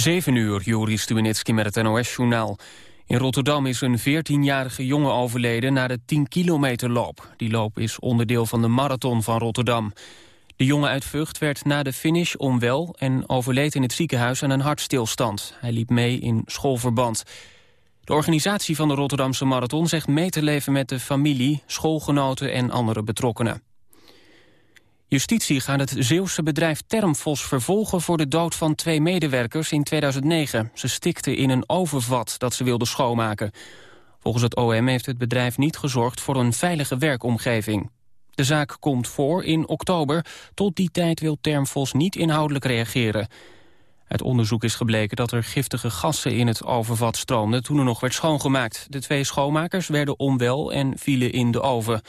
7 uur, Joris Stubenitski met het NOS-journaal. In Rotterdam is een 14-jarige jongen overleden na de 10 kilometer loop. Die loop is onderdeel van de marathon van Rotterdam. De jongen uit Vught werd na de finish onwel en overleed in het ziekenhuis aan een hartstilstand. Hij liep mee in schoolverband. De organisatie van de Rotterdamse marathon zegt mee te leven met de familie, schoolgenoten en andere betrokkenen. Justitie gaat het Zeeuwse bedrijf Termfos vervolgen voor de dood van twee medewerkers in 2009. Ze stikten in een overvat dat ze wilden schoonmaken. Volgens het OM heeft het bedrijf niet gezorgd voor een veilige werkomgeving. De zaak komt voor in oktober. Tot die tijd wil Termfos niet inhoudelijk reageren. Uit onderzoek is gebleken dat er giftige gassen in het overvat stroomden... toen er nog werd schoongemaakt. De twee schoonmakers werden onwel en vielen in de oven.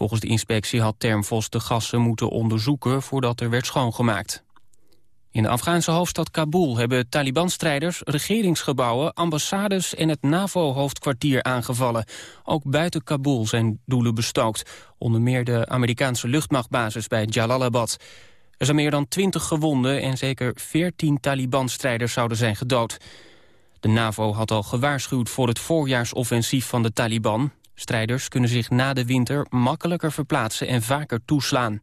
Volgens de inspectie had Termfos de gassen moeten onderzoeken voordat er werd schoongemaakt. In de Afghaanse hoofdstad Kabul hebben Taliban-strijders regeringsgebouwen, ambassades en het NAVO-hoofdkwartier aangevallen. Ook buiten Kabul zijn doelen bestookt, onder meer de Amerikaanse luchtmachtbasis bij Jalalabad. Er zijn meer dan twintig gewonden en zeker veertien Taliban-strijders zouden zijn gedood. De NAVO had al gewaarschuwd voor het voorjaarsoffensief van de Taliban. Strijders kunnen zich na de winter makkelijker verplaatsen en vaker toeslaan.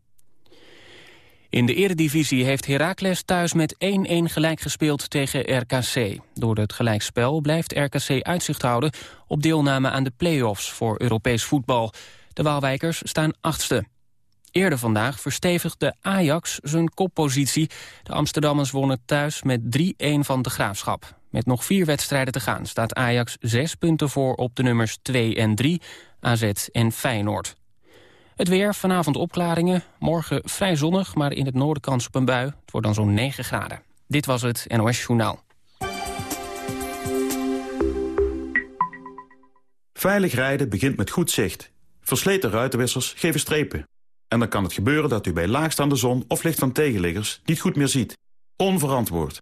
In de eredivisie heeft Heracles thuis met 1-1 gelijk gespeeld tegen RKC. Door het gelijkspel blijft RKC uitzicht houden op deelname aan de play-offs voor Europees voetbal. De Waalwijkers staan achtste. Eerder vandaag verstevigde Ajax zijn koppositie. De Amsterdammers wonnen thuis met 3-1 van de Graafschap. Met nog vier wedstrijden te gaan staat Ajax zes punten voor op de nummers 2 en 3, AZ en Feyenoord. Het weer, vanavond opklaringen, morgen vrij zonnig, maar in het noorden kans op een bui. Het wordt dan zo'n 9 graden. Dit was het NOS Journaal. Veilig rijden begint met goed zicht. Versleten ruitenwissers geven strepen. En dan kan het gebeuren dat u bij laagstaande zon of licht van tegenliggers niet goed meer ziet. Onverantwoord.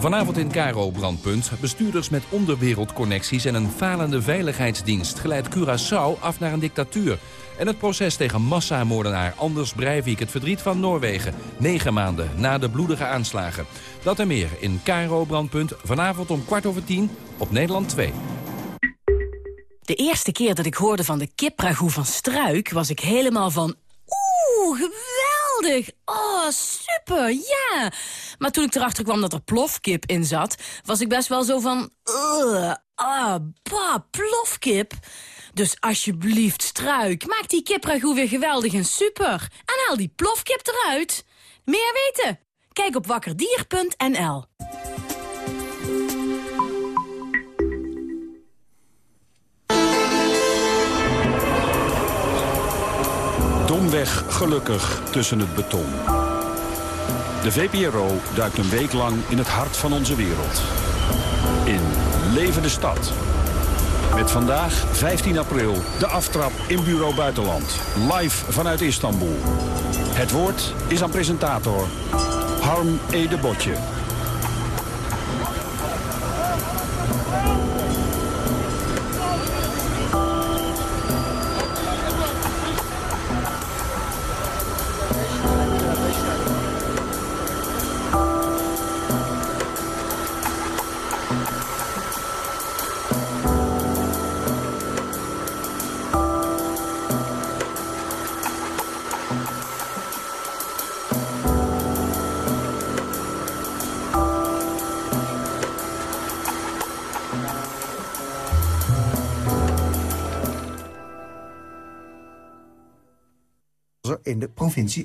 Vanavond in Caro Brandpunt. Bestuurders met onderwereldconnecties en een falende veiligheidsdienst... geleidt Curaçao af naar een dictatuur. En het proces tegen massamoordenaar Anders Breivik... het verdriet van Noorwegen. Negen maanden na de bloedige aanslagen. Dat en meer in Caro Brandpunt. Vanavond om kwart over tien op Nederland 2. De eerste keer dat ik hoorde van de kipragoe van Struik... was ik helemaal van... Oeh, geweldig! Oh, super, ja! Maar toen ik erachter kwam dat er plofkip in zat... was ik best wel zo van... Ah, bah, plofkip. Dus alsjeblieft, Struik, maak die kipragoe weer geweldig en super. En haal die plofkip eruit. Meer weten? Kijk op wakkerdier.nl. Domweg gelukkig tussen het beton. De VPRO duikt een week lang in het hart van onze wereld. In Levende Stad. Met vandaag, 15 april, de aftrap in Bureau Buitenland. Live vanuit Istanbul. Het woord is aan presentator Harm Ede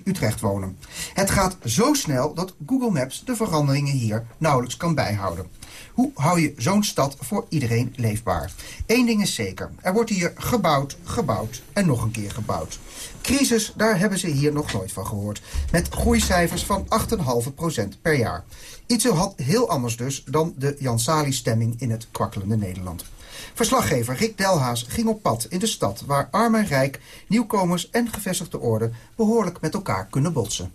Utrecht wonen. Het gaat zo snel dat Google Maps de veranderingen hier nauwelijks kan bijhouden. Hoe hou je zo'n stad voor iedereen leefbaar? Eén ding is zeker, er wordt hier gebouwd, gebouwd en nog een keer gebouwd. Crisis, daar hebben ze hier nog nooit van gehoord. Met groeicijfers van 8,5% per jaar. Iets heel anders dus dan de Jan Sali-stemming in het kwakkelende Nederland. Verslaggever Rick Delhaas ging op pad in de stad... waar arm en rijk, nieuwkomers en gevestigde orde... behoorlijk met elkaar kunnen botsen.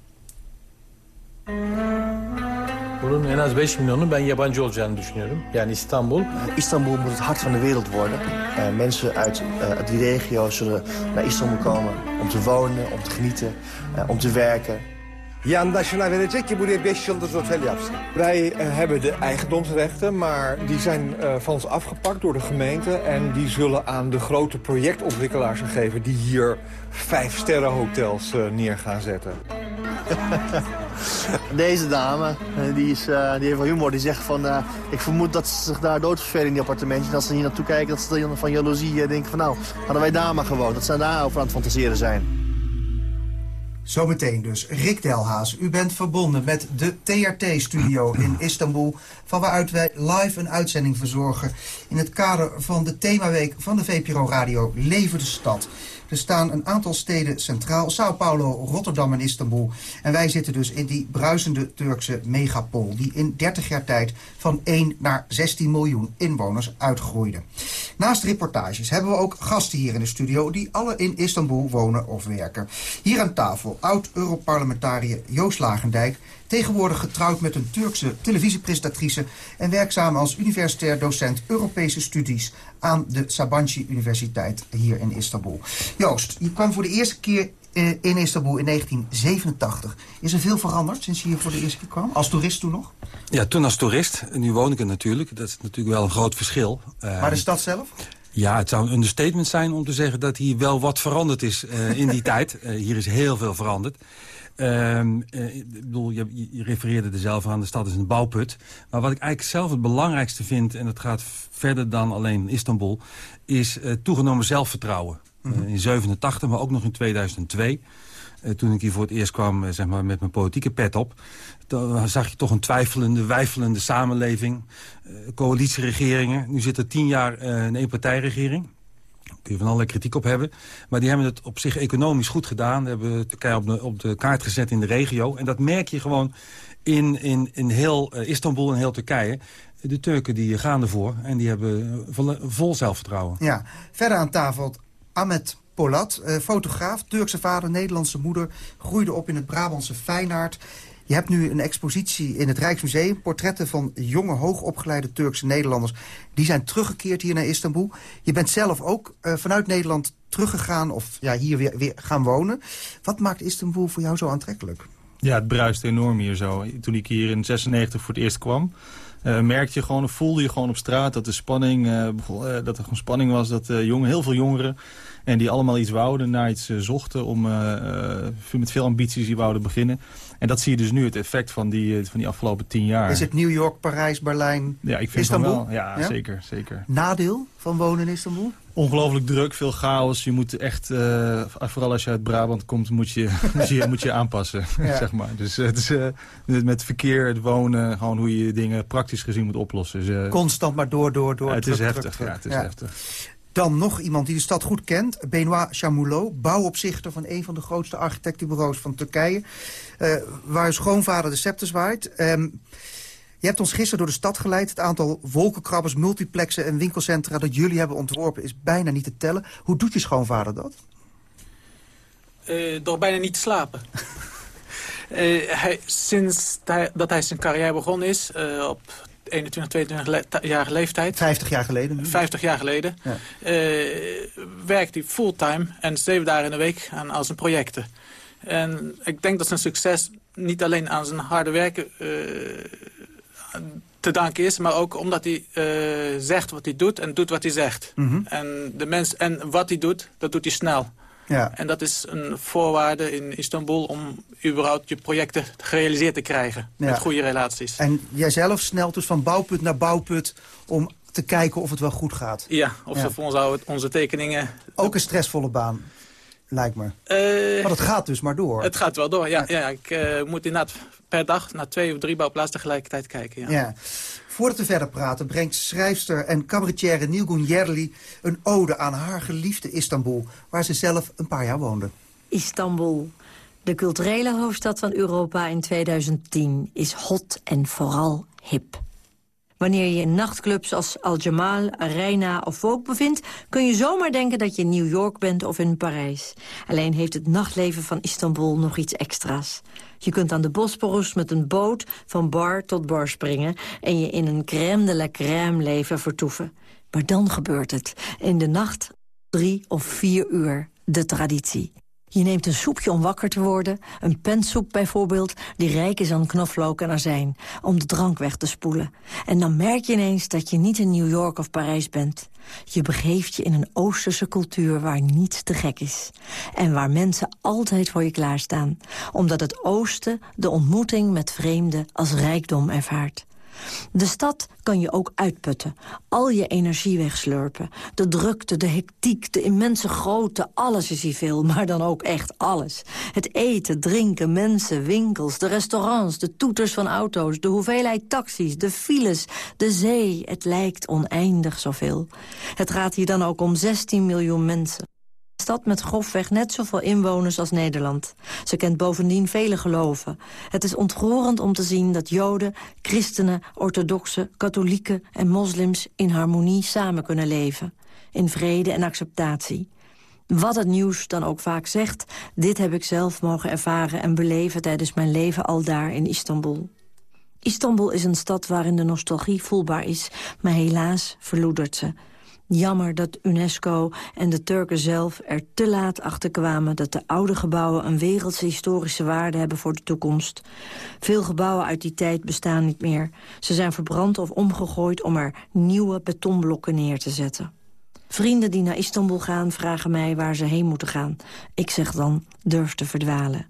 Bunun en az 5 milyonu ben yabancı olacağını düşünüyorum. Yani İstanbul. Istanbul moet het hart van de wereld worden. Uh, mensen uit, uh, uit die regio zullen naar Istanbul komen om te wonen, om te genieten, uh, om te werken. Yandaşına verecek ki buraya 5 yıldız otel yapsın. Wij hebben de eigendomsrechten, maar die zijn van ons afgepakt door de gemeente. En die zullen aan de grote projectontwikkelaars gegeven die hier vijf sterrenhotels neer gaan zetten. Deze dame, die, is, uh, die heeft wel humor. Die zegt van, uh, ik vermoed dat ze zich daar doodvervelen in die appartementjes. En als ze hier naartoe kijken, dat ze dan van jaloezie uh, denken van... nou, hadden wij daar maar gewoond. Dat ze daarover aan het fantaseren zijn. Zometeen dus, Rick Delhaas. U bent verbonden met de TRT-studio in Istanbul... van waaruit wij live een uitzending verzorgen... in het kader van de themaweek van de VPRO Radio Leven de Stad... Er staan een aantal steden centraal. Sao Paulo, Rotterdam en Istanbul. En wij zitten dus in die bruisende Turkse megapol... die in 30 jaar tijd van 1 naar 16 miljoen inwoners uitgroeide. Naast reportages hebben we ook gasten hier in de studio... die alle in Istanbul wonen of werken. Hier aan tafel oud-Europarlementariër Joost Lagendijk... Tegenwoordig getrouwd met een Turkse televisiepresentatrice... en werkzaam als universitair docent Europese studies... aan de Sabancı Universiteit hier in Istanbul. Joost, je kwam voor de eerste keer eh, in Istanbul in 1987. Is er veel veranderd sinds je hier voor de eerste keer kwam? Als toerist toen nog? Ja, toen als toerist. Nu woon ik er natuurlijk. Dat is natuurlijk wel een groot verschil. Maar de stad zelf? Ja, het zou een understatement zijn om te zeggen dat hier wel wat veranderd is uh, in die tijd. Uh, hier is heel veel veranderd. Um, uh, ik bedoel, je, je, refereerde er zelf aan, de stad is een bouwput. Maar wat ik eigenlijk zelf het belangrijkste vind... en dat gaat verder dan alleen Istanbul... is toegenomen zelfvertrouwen. Mm -hmm. uh, in 87, maar ook nog in 2002. toen ik hier voor het eerst kwam zeg maar, met mijn politieke pet op... dan zag je toch een twijfelende, wijfelende samenleving. coalitieregeringen. Nu zit er tien jaar een eenpartijregering kun je van allerlei kritiek op hebben. Maar die hebben het op zich economisch goed gedaan. Die hebben Turkije op de, op de kaart gezet in de regio. En dat merk je gewoon in, in, in heel uh, Istanbul en heel Turkije. De Turken die gaan ervoor en die hebben vol, zelfvertrouwen. Ja, verder aan tafel Ahmet Polat, uh, fotograaf, Turkse vader, Nederlandse moeder. Groeide op in het Brabantse Feyenaard. Je hebt nu een expositie in het Rijksmuseum. Portretten van jonge, hoogopgeleide Turkse Nederlanders. Die zijn teruggekeerd hier naar Istanbul. Je bent zelf ook uh, vanuit Nederland teruggegaan of ja, hier weer, weer gaan wonen. Wat maakt Istanbul voor jou zo aantrekkelijk? Ja, het bruist enorm hier zo. Toen ik hier in 96 voor het eerst kwam... Uh, merkte je gewoon, voelde je gewoon op straat dat de spanning, uh, dat er gewoon spanning was. Dat jongen, heel veel jongeren en die allemaal iets wouden, naar iets zochten om met veel ambities die wouden beginnen. En dat zie je dus nu, het effect van die, van die afgelopen tien jaar. Is het New York, Parijs, Berlijn, ja, ik vind Istanbul? Wel. Ja, ja, zeker, zeker. Nadeel van wonen in Istanbul? Ongelooflijk druk, veel chaos. Je moet echt, uh, vooral als je uit Brabant komt, moet je moet je, moet je aanpassen. Ja. zeg maar. Dus het is, uh, met verkeer, het wonen, gewoon hoe je dingen praktisch gezien moet oplossen. Dus, Constant maar door, door, door. het druk, is heftig, druk, ja, het is heftig. Dan nog iemand die de stad goed kent. Benoit Chamoulot, bouwopzichter van een van de grootste architectenbureaus van Turkije. Uh, waar uw schoonvader de scepter zwaait. Um, je hebt ons gisteren door de stad geleid. Het aantal wolkenkrabbers, multiplexen en winkelcentra dat jullie hebben ontworpen is bijna niet te tellen. Hoe doet je schoonvader dat? Uh, door bijna niet te slapen. uh, hij, sinds dat hij zijn carrière begonnen is, op 21, 22 jaar leeftijd. 50 jaar geleden nu? 50 jaar geleden. Ja. werkt hij fulltime en zeven dagen in de week aan al zijn projecten. En ik denk dat zijn succes niet alleen aan zijn harde werken te danken is, maar ook omdat hij uh, zegt wat hij doet en doet wat hij zegt. Mm -hmm. en, de mens, en wat hij doet, dat doet hij snel. Ja. En dat is een voorwaarde in Istanbul om überhaupt je projecten gerealiseerd te krijgen. Ja. Met goede relaties. En jijzelf snelt dus van bouwput naar bouwput om te kijken of het wel goed gaat. Ja, of ja. ze voor ons onze tekeningen... Ook een stressvolle baan, lijkt me. Uh, maar het gaat dus maar door. Het gaat wel door, ja. ja. ja ik uh, moet inderdaad per dag naar twee of drie bouwplaatsen tegelijkertijd kijken. Ja. ja. Voordat we verder praten brengt schrijfster en cabaretière Nilgun Yerli... een ode aan haar geliefde Istanbul, waar ze zelf een paar jaar woonde. Istanbul, de culturele hoofdstad van Europa in 2010, is hot en vooral hip. Wanneer je in nachtclubs als Al Jamal, Arena of Vogue bevindt... kun je zomaar denken dat je in New York bent of in Parijs. Alleen heeft het nachtleven van Istanbul nog iets extra's. Je kunt aan de Bosporus met een boot van bar tot bar springen... en je in een crème de la crème leven vertoeven. Maar dan gebeurt het. In de nacht drie of vier uur. De traditie. Je neemt een soepje om wakker te worden, een pensoep bijvoorbeeld... die rijk is aan knoflook en azijn, om de drank weg te spoelen. En dan merk je ineens dat je niet in New York of Parijs bent. Je begeeft je in een Oosterse cultuur waar niets te gek is. En waar mensen altijd voor je klaarstaan. Omdat het Oosten de ontmoeting met vreemden als rijkdom ervaart. De stad kan je ook uitputten. Al je energie wegslurpen. De drukte, de hectiek, de immense grootte, alles is hier veel. Maar dan ook echt alles. Het eten, drinken, mensen, winkels, de restaurants... de toeters van auto's, de hoeveelheid taxis, de files, de zee. Het lijkt oneindig zoveel. Het gaat hier dan ook om 16 miljoen mensen stad met grofweg net zoveel inwoners als Nederland. Ze kent bovendien vele geloven. Het is ontroerend om te zien dat joden, christenen, orthodoxen, katholieken en moslims in harmonie samen kunnen leven. In vrede en acceptatie. Wat het nieuws dan ook vaak zegt, dit heb ik zelf mogen ervaren en beleven tijdens mijn leven al daar in Istanbul. Istanbul is een stad waarin de nostalgie voelbaar is, maar helaas verloedert ze. Jammer dat UNESCO en de Turken zelf er te laat achter kwamen... dat de oude gebouwen een wereldse historische waarde hebben voor de toekomst. Veel gebouwen uit die tijd bestaan niet meer. Ze zijn verbrand of omgegooid om er nieuwe betonblokken neer te zetten. Vrienden die naar Istanbul gaan vragen mij waar ze heen moeten gaan. Ik zeg dan, durf te verdwalen.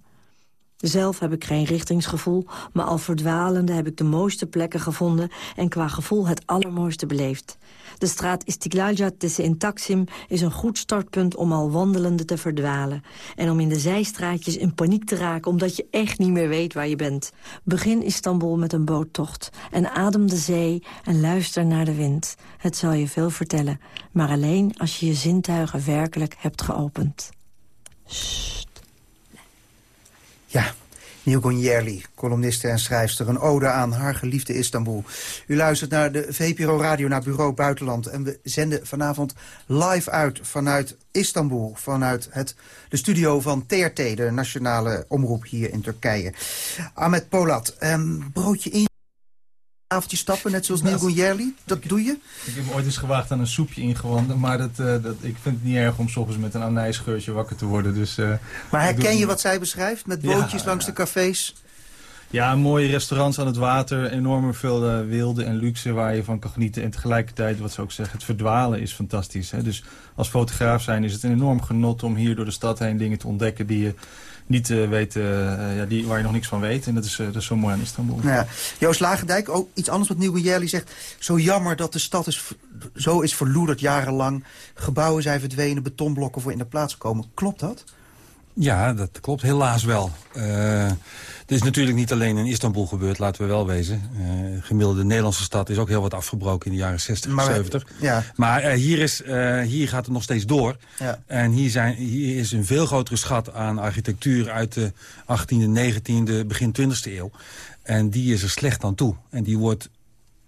Zelf heb ik geen richtingsgevoel, maar al verdwalende heb ik de mooiste plekken gevonden... en qua gevoel het allermooiste beleefd. De straat Istiglaljat in Taksim is een goed startpunt om al wandelende te verdwalen. En om in de zijstraatjes in paniek te raken omdat je echt niet meer weet waar je bent. Begin Istanbul met een boottocht en adem de zee en luister naar de wind. Het zal je veel vertellen, maar alleen als je je zintuigen werkelijk hebt geopend. Ja, Neil Gonjerli, columniste en schrijfster. Een ode aan haar geliefde Istanbul. U luistert naar de VPRO Radio naar Bureau Buitenland. En we zenden vanavond live uit vanuit Istanbul. Vanuit het, de studio van TRT, de nationale omroep hier in Turkije. Ahmet Polat, um, broodje in avondje stappen, net zoals Neil Gunjerli? Dat doe je? Ik heb ooit eens gewaagd aan een soepje ingewanden, maar dat, uh, dat, ik vind het niet erg om s ochtends met een anijsgeurtje wakker te worden. Dus, uh, maar herken je wat zij beschrijft, met bootjes langs de cafés? Ja, mooie restaurants aan het water, enorm veel uh, wilde en luxe waar je van kan genieten. En tegelijkertijd, wat ze ook zeggen, het verdwalen is fantastisch. Hè? Dus als fotograaf zijn is het een enorm genot om hier door de stad heen dingen te ontdekken die je niet uh, weet, uh, ja, die, waar je nog niks van weet. En dat is, dat is zo mooi aan Istanbul. Nou ja. Joost Lagendijk, ook iets anders wat Nieuwe Jelly zegt. Zo jammer dat de stad is, zo is verloederd jarenlang. Gebouwen zijn verdwenen, betonblokken voor in de plaats komen. Klopt dat? Ja, dat klopt helaas wel. Uh, het is natuurlijk niet alleen in Istanbul gebeurd, laten we wel wezen. Uh, gemiddelde Nederlandse stad is ook heel wat afgebroken in de jaren 60 en 70. Ja. Maar uh, hier, is, hier gaat het nog steeds door. Ja. En hier, zijn, hier is een veel grotere schat aan architectuur uit de 18e, 19e, begin 20e eeuw. En die is er slecht aan toe. En die wordt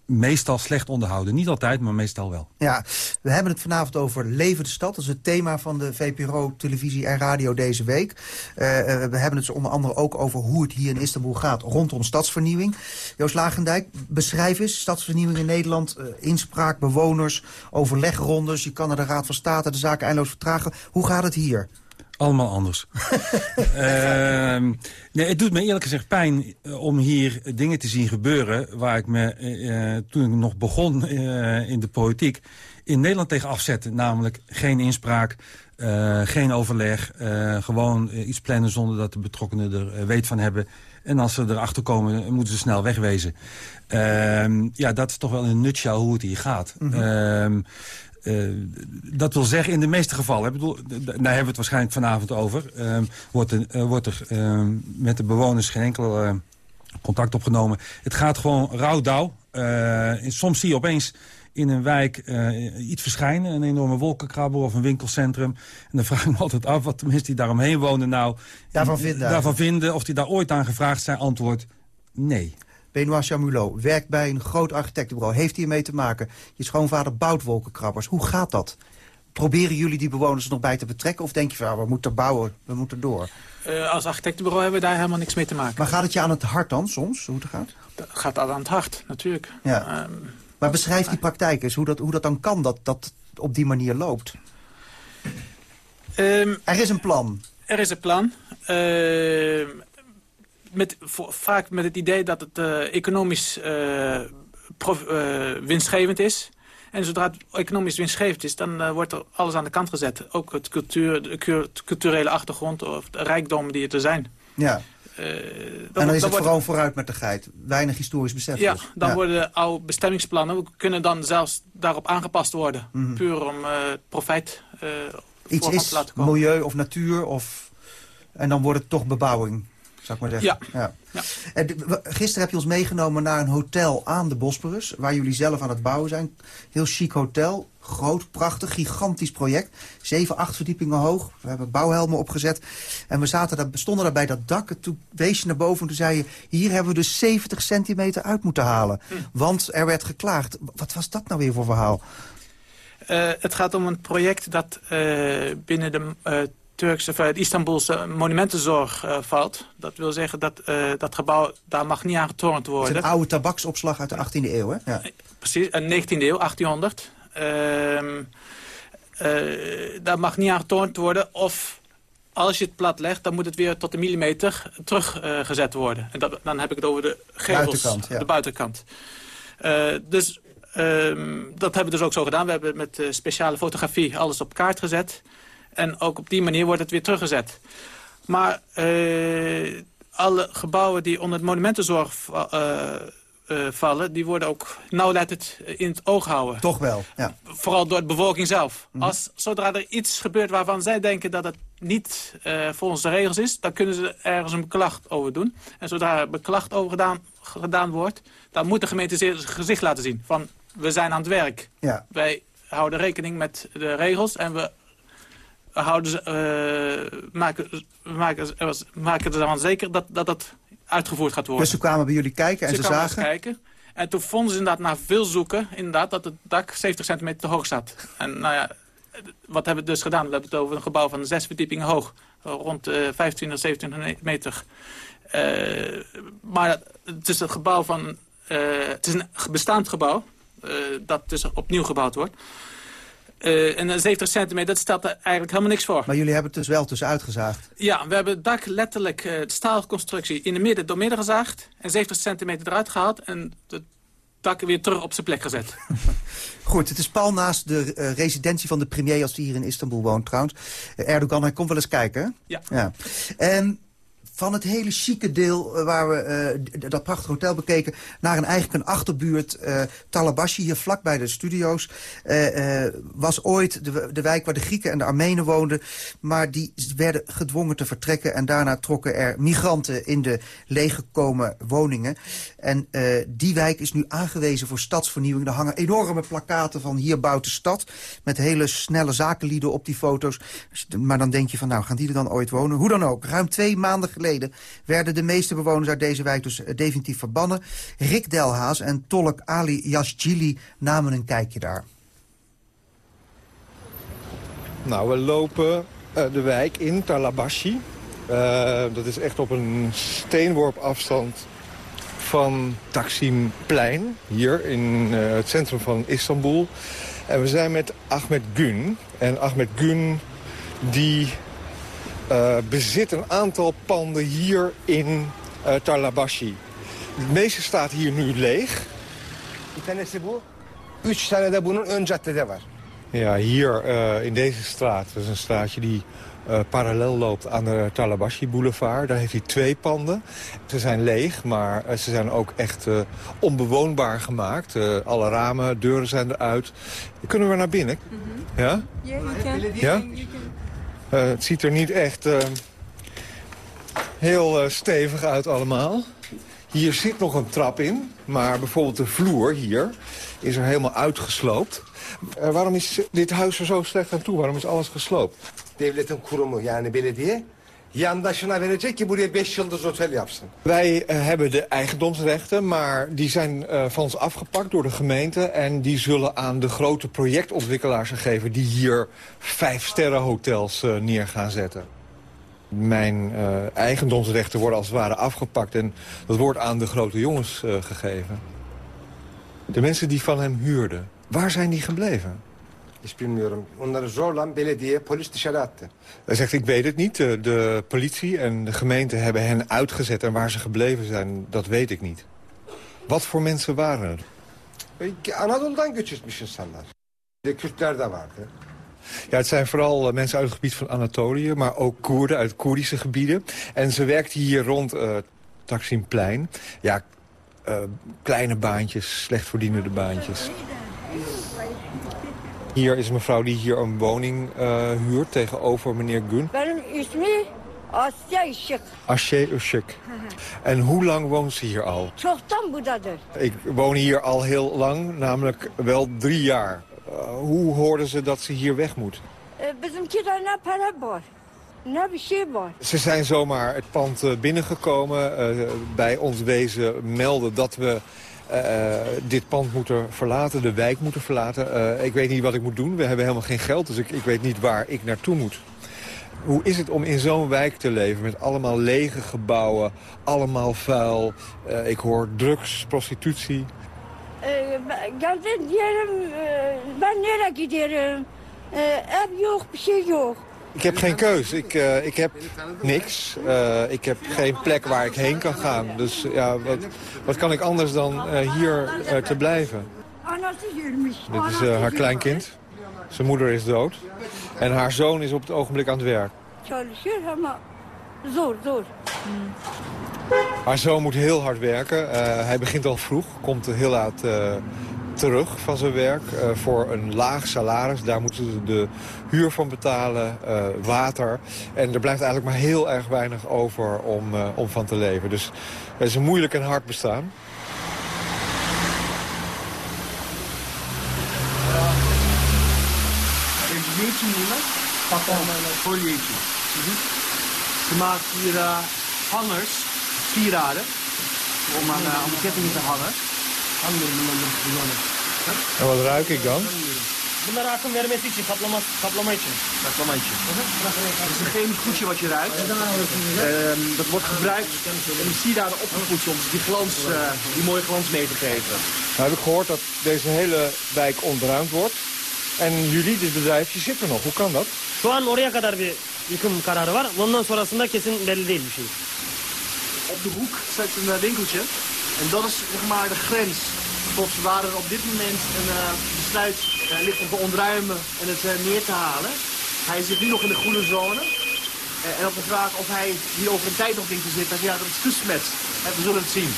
meestal slecht onderhouden. Niet altijd, maar meestal wel. Ja, we hebben het vanavond over Leven de Stad. Dat is het thema van de VPRO televisie en radio deze week. Uh, we hebben het onder andere ook over hoe het hier in Istanbul gaat rondom stadsvernieuwing. Joost Lagendijk, beschrijf eens stadsvernieuwing in Nederland. Uh, inspraak, bewoners, overlegrondes. Je kan naar de Raad van State de zaken eindeloos vertragen. Hoe gaat het hier? Allemaal anders. uh, nee, het doet me eerlijk gezegd pijn om hier dingen te zien gebeuren... waar ik me, uh, toen ik nog begon uh, in de politiek... in Nederland tegen afzette. Namelijk geen inspraak, geen overleg. gewoon iets plannen zonder dat de betrokkenen er weet van hebben. En als ze erachter komen, moeten ze snel wegwezen. Ehm, ja, dat is toch wel een nutshell hoe het hier gaat. Mm -hmm. Uh, dat wil zeggen, in de meeste gevallen, ik bedoel, daar hebben we het waarschijnlijk vanavond over... Uh, wordt, er, uh, wordt er ehm, met de bewoners geen enkel eh, contact opgenomen. Het gaat gewoon rauw dauw. soms zie je opeens in een wijk iets verschijnen. Een enorme wolkenkrabber of een winkelcentrum. En dan vraag ik me altijd af wat de mensen die daaromheen wonen nou... Daarvan vinden. Daarvan vinden, of die daar ooit aan gevraagd zijn, antwoord nee. Benoît Chamulot werkt bij een groot architectenbureau. Heeft hiermee te maken? Je schoonvader bouwt wolkenkrabbers. Hoe gaat dat? Proberen jullie die bewoners er nog bij te betrekken? Of denk je van, ja, we moeten bouwen, we moeten door? Uh, als architectenbureau hebben we daar helemaal niks mee te maken. Maar gaat het je aan het hart dan soms, hoe het gaat? Dat gaat al aan het hart, natuurlijk. Ja. Um, maar beschrijf die praktijk eens, hoe dat, hoe dat dan kan, dat dat op die manier loopt. Um, er is een plan. Er is een plan. Uh, met, voor, vaak met het idee dat het uh, economisch uh, prof, winstgevend is. En zodra het economisch winstgevend is, dan wordt er alles aan de kant gezet. Ook het cultuur, de culturele achtergrond of de rijkdom die er zijn. Ja. Dan, en dan is het vooral vooruit met de geit. Weinig historisch besef. Ja, dus. dan worden de oude bestemmingsplannen... kunnen dan zelfs daarop aangepast worden. Mm -hmm. Puur om profijt Iets is te laten komen. milieu of natuur. Of... En dan wordt het toch bebouwing, zou ik maar zeggen. Ja. ja. ja. En gisteren heb je ons meegenomen naar een hotel aan de Bosporus... waar jullie zelf aan het bouwen zijn. Heel chic hotel. Groot, prachtig, gigantisch project. Zeven, acht verdiepingen hoog. We hebben bouwhelmen opgezet. En we zaten daar, stonden daar bij dat dak. En toen wees je naar boven en toen zei je... hier hebben we dus 70 centimeter uit moeten halen. Hm. Want er werd geklaagd. Wat was dat nou weer voor verhaal? Uh, het gaat om een project dat uh, binnen de uh, Turkse, of het Istanbulse monumentenzorg valt. Dat wil zeggen dat dat gebouw, daar mag niet aan getornd worden. Het is een oude tabaksopslag uit de 18e eeuw, hè? Ja. Precies, 19e eeuw, 1800. Uh, daar mag niet aan getornd worden. Of als je het plat legt, dan moet het weer tot een millimeter teruggezet worden. En dat, dan heb ik het over de gevels, buitenkant, ja. de buitenkant. Uh, dus um, dat hebben we dus ook zo gedaan. We hebben met uh, speciale fotografie alles op kaart gezet. En ook op die manier wordt het weer teruggezet. Maar uh, alle gebouwen die onder het monumentenzorg uh, vallen... die worden ook nauwlettend in het oog gehouden. Toch wel, ja. Vooral door de bevolking zelf. Mm -hmm. Als, zodra er iets gebeurt waarvan zij denken dat het niet volgens de regels is... dan kunnen ze ergens een beklacht over doen. En zodra er beklacht over gedaan, gedaan wordt... dan moet de gemeente zijn gezicht laten zien. Van, we zijn aan het werk. Ja. Wij houden rekening met de regels en we houden, uh, maken, maken, maken ervan zeker dat, dat dat uitgevoerd gaat worden. Dus ze kwamen bij jullie kijken en ze, ze zagen? kijken. En toen vonden ze inderdaad na veel zoeken inderdaad, dat het dak 70 centimeter te hoog staat. En nou ja, wat hebben we dus gedaan? We hebben het over een gebouw van zes verdiepingen hoog. Rond uh, 25, 27 meter. Uh, maar het is een gebouw van... Uh, het is een bestaand gebouw. Dat dus opnieuw gebouwd wordt. Uh, en een 70 centimeter, dat stelt er eigenlijk helemaal niks voor. Maar jullie hebben het dus wel tussen uitgezaagd? Ja, we hebben het dak letterlijk, uh, de staalconstructie, in de midden door midden gezaagd. En 70 centimeter eruit gehaald en het dak weer terug op zijn plek gezet. Goed, het is pal naast de uh, residentie van de premier als die hier in Istanbul woont trouwens. Erdogan, hij komt wel eens kijken, hè? Ja. ja. En van het hele chique deel waar we uh, dat prachtige hotel bekeken... naar een eigenlijk een achterbuurt, uh, Talabashi, hier vlak bij de studio's... Was ooit de, de, wijk waar de Grieken en de Armenen woonden... maar die werden gedwongen te vertrekken... en daarna trokken er migranten in de leeggekomen woningen. En die wijk is nu aangewezen voor stadsvernieuwing. Er hangen enorme plakaten van hier bouwt de stad... met hele snelle zakenlieden op die foto's. Maar dan denk je van, nou, gaan die er dan ooit wonen? Hoe dan ook, ruim twee maanden werden de meeste bewoners uit deze wijk dus definitief verbannen. Rick Delhaas en tolk Ali Yasjili namen een kijkje daar. Nou, we lopen uh, de wijk in, Talabashi. Uh, dat is echt op een steenworp afstand van Taksimplein, hier in het centrum van Istanbul. En we zijn met Ahmed Gün. En Ahmed Gün, die bezit een aantal panden hier in uh, Tarlabashi. Het meeste staat hier nu leeg. Ja, hier uh, in deze straat, dat is een straatje die uh, parallel loopt aan de Talabashi Boulevard. Daar heeft hij twee panden. Ze zijn leeg, maar uh, ze zijn ook echt uh, onbewoonbaar gemaakt. alle ramen, deuren zijn eruit. Kunnen we naar binnen? Mm -hmm. Ja? Yeah, you can. Ja? Uh, het ziet er niet echt uh, heel uh, stevig uit allemaal. Hier zit nog een trap in, maar bijvoorbeeld de vloer hier is er helemaal uitgesloopt. waarom is dit huis er zo slecht aan toe? Waarom is alles gesloopt? Devletin kurumu yani belediye yandaşına verecek ki buraya 5 yıldız otel yapsın. Wij uh, hebben de eigendomsrechten, maar die zijn uh, van ons afgepakt door de gemeente... en die zullen aan de grote projectontwikkelaars gegeven... die hier vijf sterrenhotels uh, neer gaan zetten. Mijn eigendomsrechten worden als het ware afgepakt... en dat wordt aan de grote jongens gegeven. De mensen die van hem huurden, waar zijn die gebleven? Hiç bilmiyorum. Onları zorla belediye, polis dışarı attı. Hij zegt, ik weet het niet. De politie en de gemeente hebben hen uitgezet... en waar ze gebleven zijn, dat weet ik niet. Wat voor mensen waren er? Anadolu'dan göç etmiş insanlar. De Kürtler de vardı. Ja, het zijn vooral mensen uit het gebied van Anatolië... maar ook Koerden uit Koerdische gebieden. En ze werkte hier rond uh, Taksimplein. Ja, uh, kleine baantjes, slecht verdienende baantjes. Hier is een mevrouw die hier een woning uh, huurt tegenover meneer Gun. Benim ismi Asya Işık. Asya Işık. En hoe lang woont ze hier al? Çoktan buradadır. Ik woon hier al heel lang, namelijk wel drie jaar. Uh, hoe hoorden ze dat ze hier weg moet? Bizimkiler ne para var. Ze zijn zomaar het pand binnengekomen, uh, bij ons wezen melden dat we dit pand moeten verlaten, de wijk moeten verlaten. Uh, ik weet niet wat ik moet doen. We hebben helemaal geen geld, dus ik, ik weet niet waar ik naartoe moet. Hoe is het om in zo'n wijk te leven met allemaal lege gebouwen, allemaal vuil. Ik hoor drugs, prostitutie. Ben nereye giderim? Ev yok, bir şey yok. Ik heb geen keus. Ik, uh, ik heb niks. Uh, ik heb geen plek waar ik heen kan gaan. Dus ja, wat, wat kan ik anders dan uh, hier te blijven? Dit is haar kleinkind. Zijn moeder is dood. En haar zoon is op het ogenblik aan het werk. Haar zoon moet heel hard werken. hij begint al vroeg, komt heel laat terug van zijn werk uh, voor een laag salaris. Daar moeten ze de huur van betalen, uh, water. En er blijft eigenlijk maar heel erg weinig over om, uh, om van te leven. Dus het is een moeilijk en hard bestaan. Ze maakt hier hangers, sieraden, om aan, aan de kettingen te hangen. En wat ruik ik dan? Bunlar akım vermesi için, kaplama, kaplama için. Kaplama için. Dat is een chemisch goedje wat je ruikt. Uh, dat wordt gebruikt om de sieraden op te poetsen, om die, glans, uh, die mooie glans mee te geven. Nou heb ik gehoord dat deze hele wijk ontruimd wordt. En jullie, dit bedrijfje, zit er nog. Hoe kan dat? Şu an oraya kadar bir yıkım kararı var. Ondan sonrasında kesin belli değil bir şey. Op de hoek staat een winkeltje. En dat is zeg maar de grens tot waar er op dit moment een uh, besluit uh, ligt om te ontruimen en het uh, neer te halen. Hij zit nu nog in de groene zone. en op de vraag of hij hier over een tijd nog in te zitten, ja, dat is gesmet. we zullen het zien.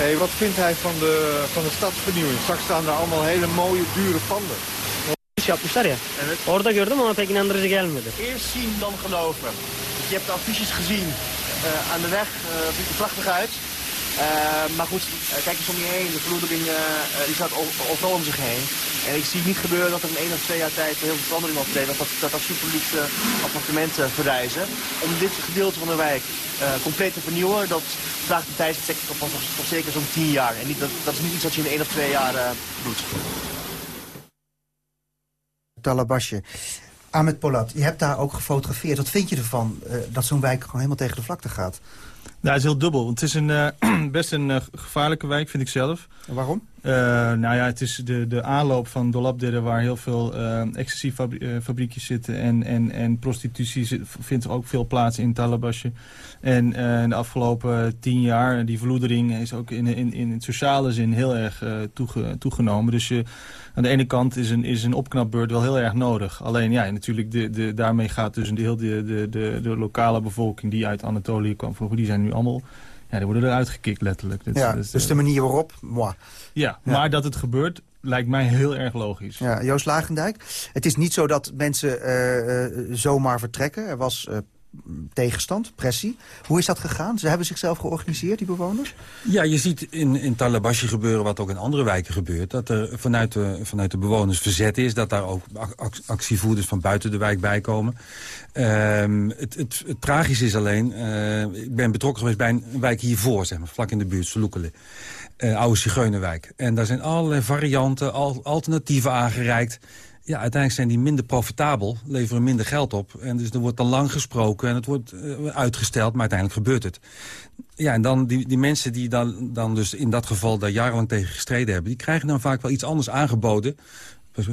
Hey, wat vindt hij van de, van de stadsvernieuwing? Straks staan daar allemaal hele mooie, dure panden. yapmışlar ya. Evet. Orada gördüm ama pek inandırıcı gelmedi. Eerst zien dan geloven. Je hebt de affiches gezien uh, aan de weg. Uh, ziet er prachtig uit. Uh, maar goed, uh, kijk eens om je heen. De vloedering uh, die staat overal om zich heen. En ik zie niet gebeuren dat er in één of twee jaar tijd heel veel verandering optreedt. Dat, dat, dat, appartementen verrijzen. Om dit gedeelte van de wijk compleet te vernieuwen, dat vraagt tijdseffect van, van zeker zo'n tien jaar. En niet, dat, dat is niet iets wat je in één of twee jaar doet. Talabasje. Ahmed Polat, je hebt daar ook gefotografeerd. Wat vind je ervan dat zo'n wijk gewoon helemaal tegen de vlakte gaat? Nou, het is heel dubbel. Want het is een, uh, best een uh, gevaarlijke wijk, vind ik zelf. En waarom? Uh, nou ja, het is de, de aanloop van Dolabdere waar heel veel ecstasy-fabriekjes zitten. En, en, en prostitutie vindt ook veel plaats in Talabasje. En in de afgelopen tien jaar, die verloedering is ook in, in, in het sociale zin heel erg toege, toegenomen. Dus je, aan de ene kant is een, is een opknapbeurt wel heel erg nodig. Alleen ja, natuurlijk, de, de, daarmee gaat dus de, de, de, de, de lokale bevolking die uit Anatolië kwam vroeger, die zijn nu allemaal... Ja, die worden eruit gekikt letterlijk. Ja, dus de manier waarop... Moi. Ja, ja, maar dat het gebeurt lijkt mij heel erg logisch. Ja, Joost Lagendijk, het is niet zo dat mensen uh, uh, zomaar vertrekken. Er was tegenstand, pressie. Hoe is dat gegaan? Ze hebben zichzelf georganiseerd, die bewoners? Ja, je ziet in, in Talabashi gebeuren wat ook in andere wijken gebeurt. Dat er vanuit de, vanuit de bewoners verzet is. Dat daar ook actievoerders van buiten de wijk bij komen. Ehm, het, het, het tragische is alleen... Uh, ik ben betrokken geweest bij een wijk hiervoor, zeg maar, vlak in de buurt, Verloekelen. Uh, oude Zigeunerwijk. En daar zijn allerlei varianten, al, alternatieven aangereikt ja, uiteindelijk zijn die minder profitabel, leveren minder geld op. En dus er wordt dan lang gesproken en het wordt uh, uitgesteld, maar uiteindelijk gebeurt het. Ja, en dan die, die mensen die dan, dan dus in dat geval daar jarenlang tegen gestreden hebben... die krijgen dan vaak wel iets anders aangeboden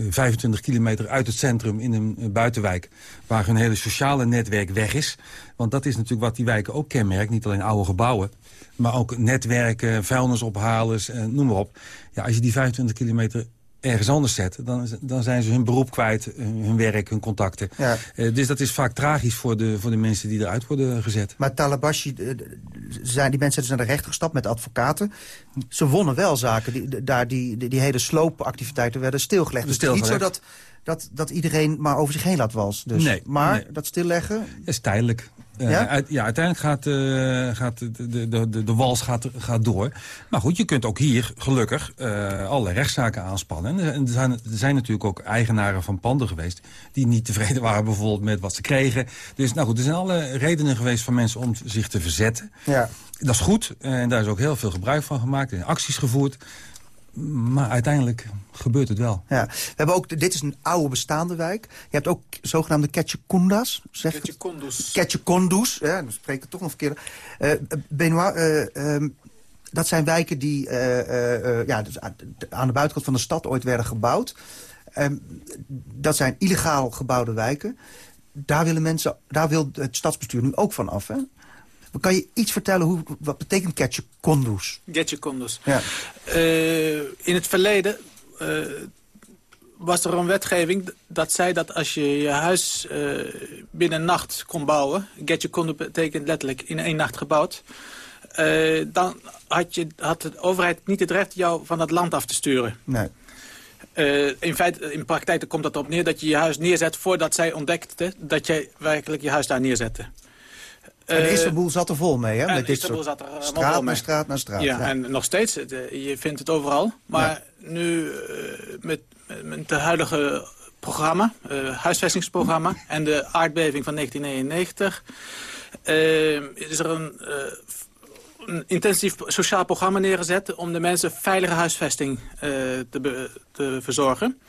25 kilometer uit het centrum in een buitenwijk... waar hun hele sociale netwerk weg is. Want dat is natuurlijk wat die wijken ook kenmerkt. Niet alleen oude gebouwen, maar ook netwerken, vuilnisophalers, eh, noem maar op. Ja, als je die 25 kilometer ergens anders zetten... dan, dan zijn ze hun beroep kwijt, hun werk, hun contacten. Ja. Uh, dus dat is vaak tragisch voor de, voor de mensen die eruit worden gezet. Maar Talabashi, uh, zijn die mensen zijn naar de rechter gestapt met advocaten. Ze wonnen wel zaken. Die, daar die, die, die hele sloopactiviteiten werden stilgelegd. Dus is niet zo dat, dat, dat iedereen maar over zich heen laat wals. Dus. Nee, maar nee. dat stilleggen... is tijdelijk. Uh, ja? Uit, ja? uiteindelijk gaat, uh, gaat de, de, de, de wals gaat, gaat door. Maar goed, je kunt ook hier gelukkig uh, allerlei rechtszaken aanspannen. En er zijn, er zijn natuurlijk ook eigenaren van panden geweest... die niet tevreden waren bijvoorbeeld met wat ze kregen. Dus nou goed, er zijn alle redenen geweest van mensen om zich te verzetten. Ja. Dat is goed. En daar is ook heel veel gebruik van gemaakt. En acties gevoerd. Maar uiteindelijk gebeurt het wel. Ja. We hebben ook, dit is een oude bestaande wijk. Je hebt ook zogenaamde Ketjekundas. Ketjekondus. Ketjekondus. Ja, dan spreek ik het toch nog verkeerd. Uh, Benoit, uh, um, dat zijn wijken die uh, ja, dus aan de buitenkant van de stad ooit werden gebouwd. Um, dat zijn illegaal gebouwde wijken. Daar, willen mensen, daar wil het stadsbestuur nu ook van af, hè? Kan je iets vertellen, hoe, wat betekent Getje Kondus? Getje Kondus. Ja. Uh, in het verleden uh, was er een wetgeving dat zei dat als je je huis uh, binnen een nacht kon bouwen... Getje Kondus betekent letterlijk in één nacht gebouwd... dan had, je, had de overheid niet het recht jou van het land af te sturen. Nee. Uh, in feite, in praktijk komt dat op neer dat je je huis neerzet... voordat zij ontdekte dat jij werkelijk je huis daar neerzette. En Istanbul zat er vol mee, hè? En met dit Istanbul soort zat er uh, straat vol mee. naar straat naar straat. Ja, en nog steeds, uh, je vindt het overal. Maar ja. nu met, met het huidige programma, huisvestingsprogramma... en de aardbeving van 1991... is er een, een, intensief sociaal programma neergezet... om de mensen veilige huisvesting te, te, verzorgen.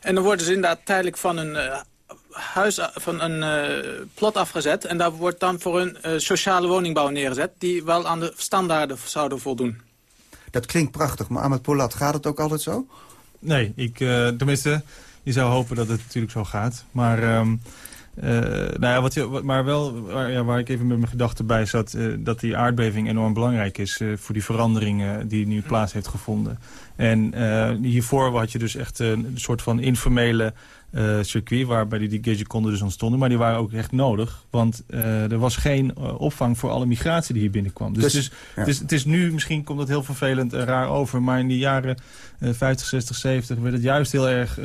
En dan worden ze inderdaad tijdelijk van een huis van een uh, plot afgezet. En daar wordt dan voor een uh, sociale woningbouw neergezet... die wel aan de standaarden zouden voldoen. Dat klinkt prachtig, maar Ahmed Polat, gaat het ook altijd zo? Nee, ik, uh, tenminste, je zou hopen dat het natuurlijk zo gaat. Maar, um, nou ja, wat je, maar wel waar, ja, waar ik even met mijn gedachten bij zat... dat die aardbeving enorm belangrijk is voor die veranderingen die nu plaats heeft gevonden. En hiervoor had je dus echt een soort van informele uh, circuit waarbij die, die dus ontstonden. Maar die waren ook echt nodig. Want uh, er was geen uh, opvang voor alle migratie die hier binnenkwam. Dus, dus, ja. het is nu, misschien komt dat heel vervelend en raar over. Maar in die jaren 50, 60, 70 werd het juist heel erg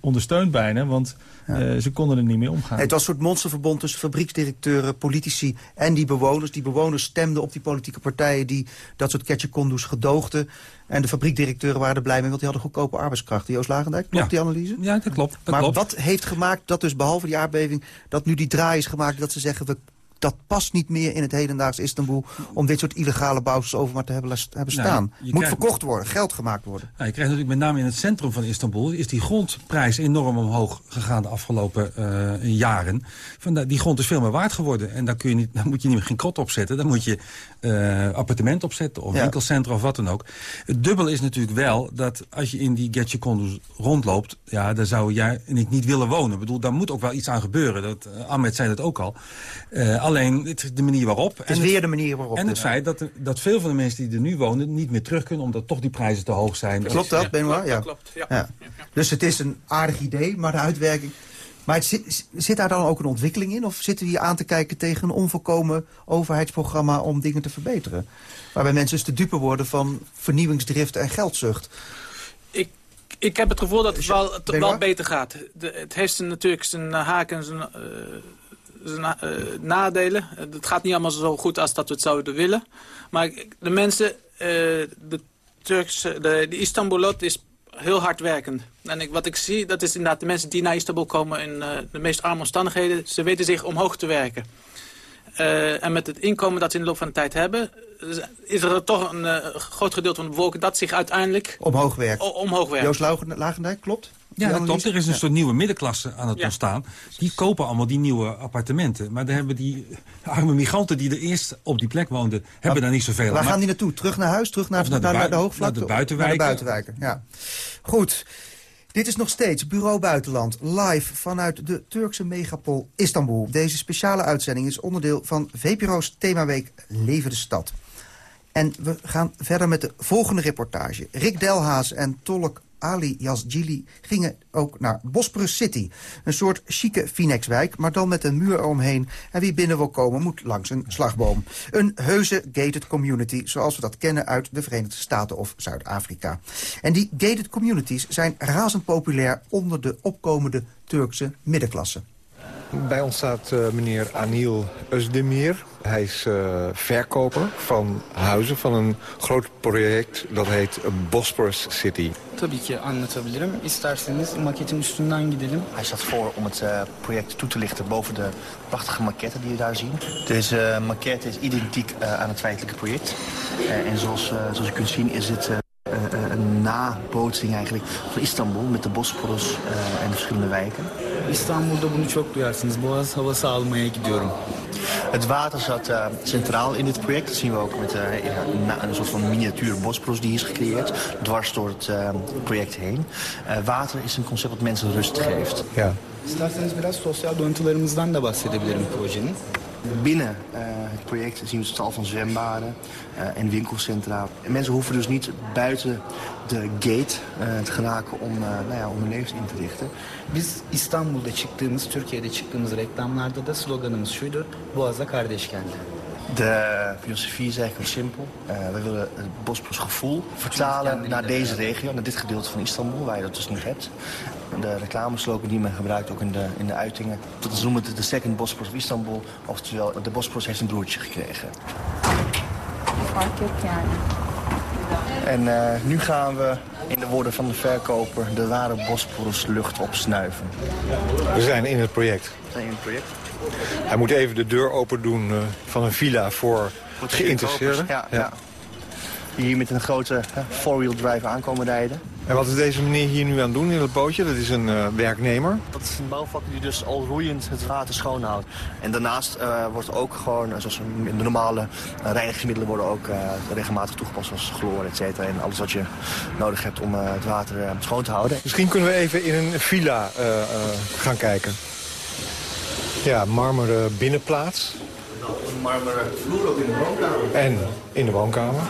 ondersteund bijna. Want ja. ze konden er niet mee omgaan. Het was een soort monsterverbond tussen fabrieksdirecteuren, politici en die bewoners. Die bewoners stemden op die politieke partijen die dat soort catch-condos gedoogden. En de fabriekdirecteuren waren er blij mee, want die hadden goedkope arbeidskracht. Joost Lagendijk, klopt ja. die analyse? Ja, dat klopt. Dat maar klopt. wat heeft gemaakt dat dus behalve die aardbeving... dat nu die draai is gemaakt dat ze zeggen... we dat past niet meer in het hedendaags Istanbul... om dit soort illegale bouwsels over maar te hebben, hebben staan. Nou, Moet krijgt, verkocht worden, geld gemaakt worden. Nou, je krijgt natuurlijk met name in het centrum van Istanbul... is die grondprijs enorm omhoog gegaan de afgelopen uh, jaren. Van, die grond is veel meer waard geworden. En daar, kun je niet, daar moet je niet meer geen krot op zetten. Dan moet je uh, appartement opzetten of ja. winkelcentra of wat dan ook. Het dubbel is natuurlijk wel dat als je in die Getchekondos rondloopt... ja, daar zou jij en ik niet willen wonen. Ik bedoel, daar moet ook wel iets aan gebeuren. Dat, uh, Ahmed zei dat ook al. Uh, alleen het de manier waarop. Het is en weer het, de manier waarop. En het ja. feit dat, er, dat veel van de mensen die er nu wonen... niet meer terug kunnen omdat toch die prijzen te hoog zijn. Klopt dat, Benoit? Ja. Klopt, ja. ja. Dus het is een aardig idee, maar de uitwerking... Maar het zit, zit, daar dan ook een ontwikkeling in? Of zitten we hier aan te kijken tegen een onvolkomen overheidsprogramma om dingen te verbeteren? Waarbij mensen dus te dupe worden van vernieuwingsdrift en geldzucht. Ik ik heb het gevoel dat het wel, het wel beter gaat. De, het heeft natuurlijk zijn haken en zijn, zijn nadelen. Het gaat niet allemaal zo goed als dat we het zouden willen. Maar de mensen, de Turkse, de, de Istanbulot is heel hard werkend. En ik, wat ik zie, dat is inderdaad de mensen die naar Istanbul komen in de meest arme omstandigheden. Ze weten zich omhoog te werken. En met het inkomen dat ze in de loop van de tijd hebben... is er toch een uh, groot gedeelte van de bevolking dat zich uiteindelijk... Omhoog werkt. omhoog werkt. Joost Lagendijk, klopt? Ja, dat klopt. Er is een soort nieuwe middenklasse aan het ontstaan. Die kopen allemaal die nieuwe appartementen. Maar dan hebben die arme migranten die er eerst op die plek woonden... hebben daar niet zoveel Waar gaan die naartoe? Terug naar huis? Terug naar, naar, de, naar, de hoogvlakte? Naar de buitenwijken. Naar de buitenwijken, ja. Goed. Dit is nog steeds Bureau Buitenland, live vanuit de Turkse megapol Istanbul. Deze speciale uitzending is onderdeel van VPRO's themaweek Leven de Stad. En we gaan verder met de volgende reportage. Rick Delhaas en Tolk Ali Yazgili gingen ook naar Bosporus City. Een soort chique Phoenixwijk, maar dan met een muur omheen. En wie binnen wil komen moet langs een slagboom. Een heuse gated community, zoals we dat kennen uit de Verenigde Staten of Zuid-Afrika. En die gated communities zijn razend populair onder de opkomende Turkse middenklasse. Bij ons staat uh, meneer Anil Özdemir. Hij is uh, verkoper van huizen van een groot project dat heet Bosporus City. Tabii ki anlatabilirim. İsterseniz maketin üstünden gidelim. Hij staat voor om het uh, project toe te lichten boven de prachtige maquette die je daar ziet. Deze maquette is identiek aan het feitelijke project. en zoals, zoals je kunt zien is het een nabootsing eigenlijk van Istanbul met de Bosporus en de verschillende wijken. İstanbul'da bunu çok duyarsınız. Boğaz havası almaya gidiyorum. Het water zat uh, centraal in dit project. Dat zien we ook met uh, een soort van miniatuur Bosporus die is gecreëerd. Dwars door het uh, project heen. water is een concept dat mensen rust geeft. Ja. İsterseniz biraz sosyal donatılarımızdan da bahsedebilirim projenin. Binnen uh, het project zien we het tal van zwembaden uh, en winkelcentra. En mensen hoeven dus niet buiten de gate uh, te geraken om, nou ja, om hun leven in te richten. Biz İstanbul'da çıktığımız, Türkiye'de çıktığımız reklamlarda da sloganımız şuydu. Boğaz'a kardeş geldi. De filosofie is eigenlijk simpel. Uh, we willen het Bosporus gevoel vertalen naar deze regio, naar dit gedeelte van Istanbul, waar je dat dus niet hebt. De reclameslogan die men gebruikt, ook in de, in de uitingen. Dat noemen het de second Bosporus of Istanbul. Oftewel, de Bosporus heeft een broertje gekregen. En uh, nu gaan we, in de woorden van de verkoper, de ware Bosporus lucht opsnuiven. We zijn in het project. We zijn in het project. Hij moet even de deur open doen uh, van een villa voor geïnteresseerden. Ja, ja. ja. Die hier met een grote four-wheel drive aankomen rijden. En wat is deze meneer hier nu aan het doen in dat bootje? Dat is een uh, werknemer. Dat is een bouwvakker die dus al roeiend het water schoonhoudt. En daarnaast uh, wordt ook gewoon, zoals de normale uh, reinigingsmiddelen worden ook regelmatig toegepast. Zoals chloor, et cetera. En alles wat je nodig hebt om het water schoon te houden. Misschien kunnen we even in een villa gaan kijken. Ja, marmeren binnenplaats. Een marmeren vloer ook in de woonkamer. En in de woonkamer.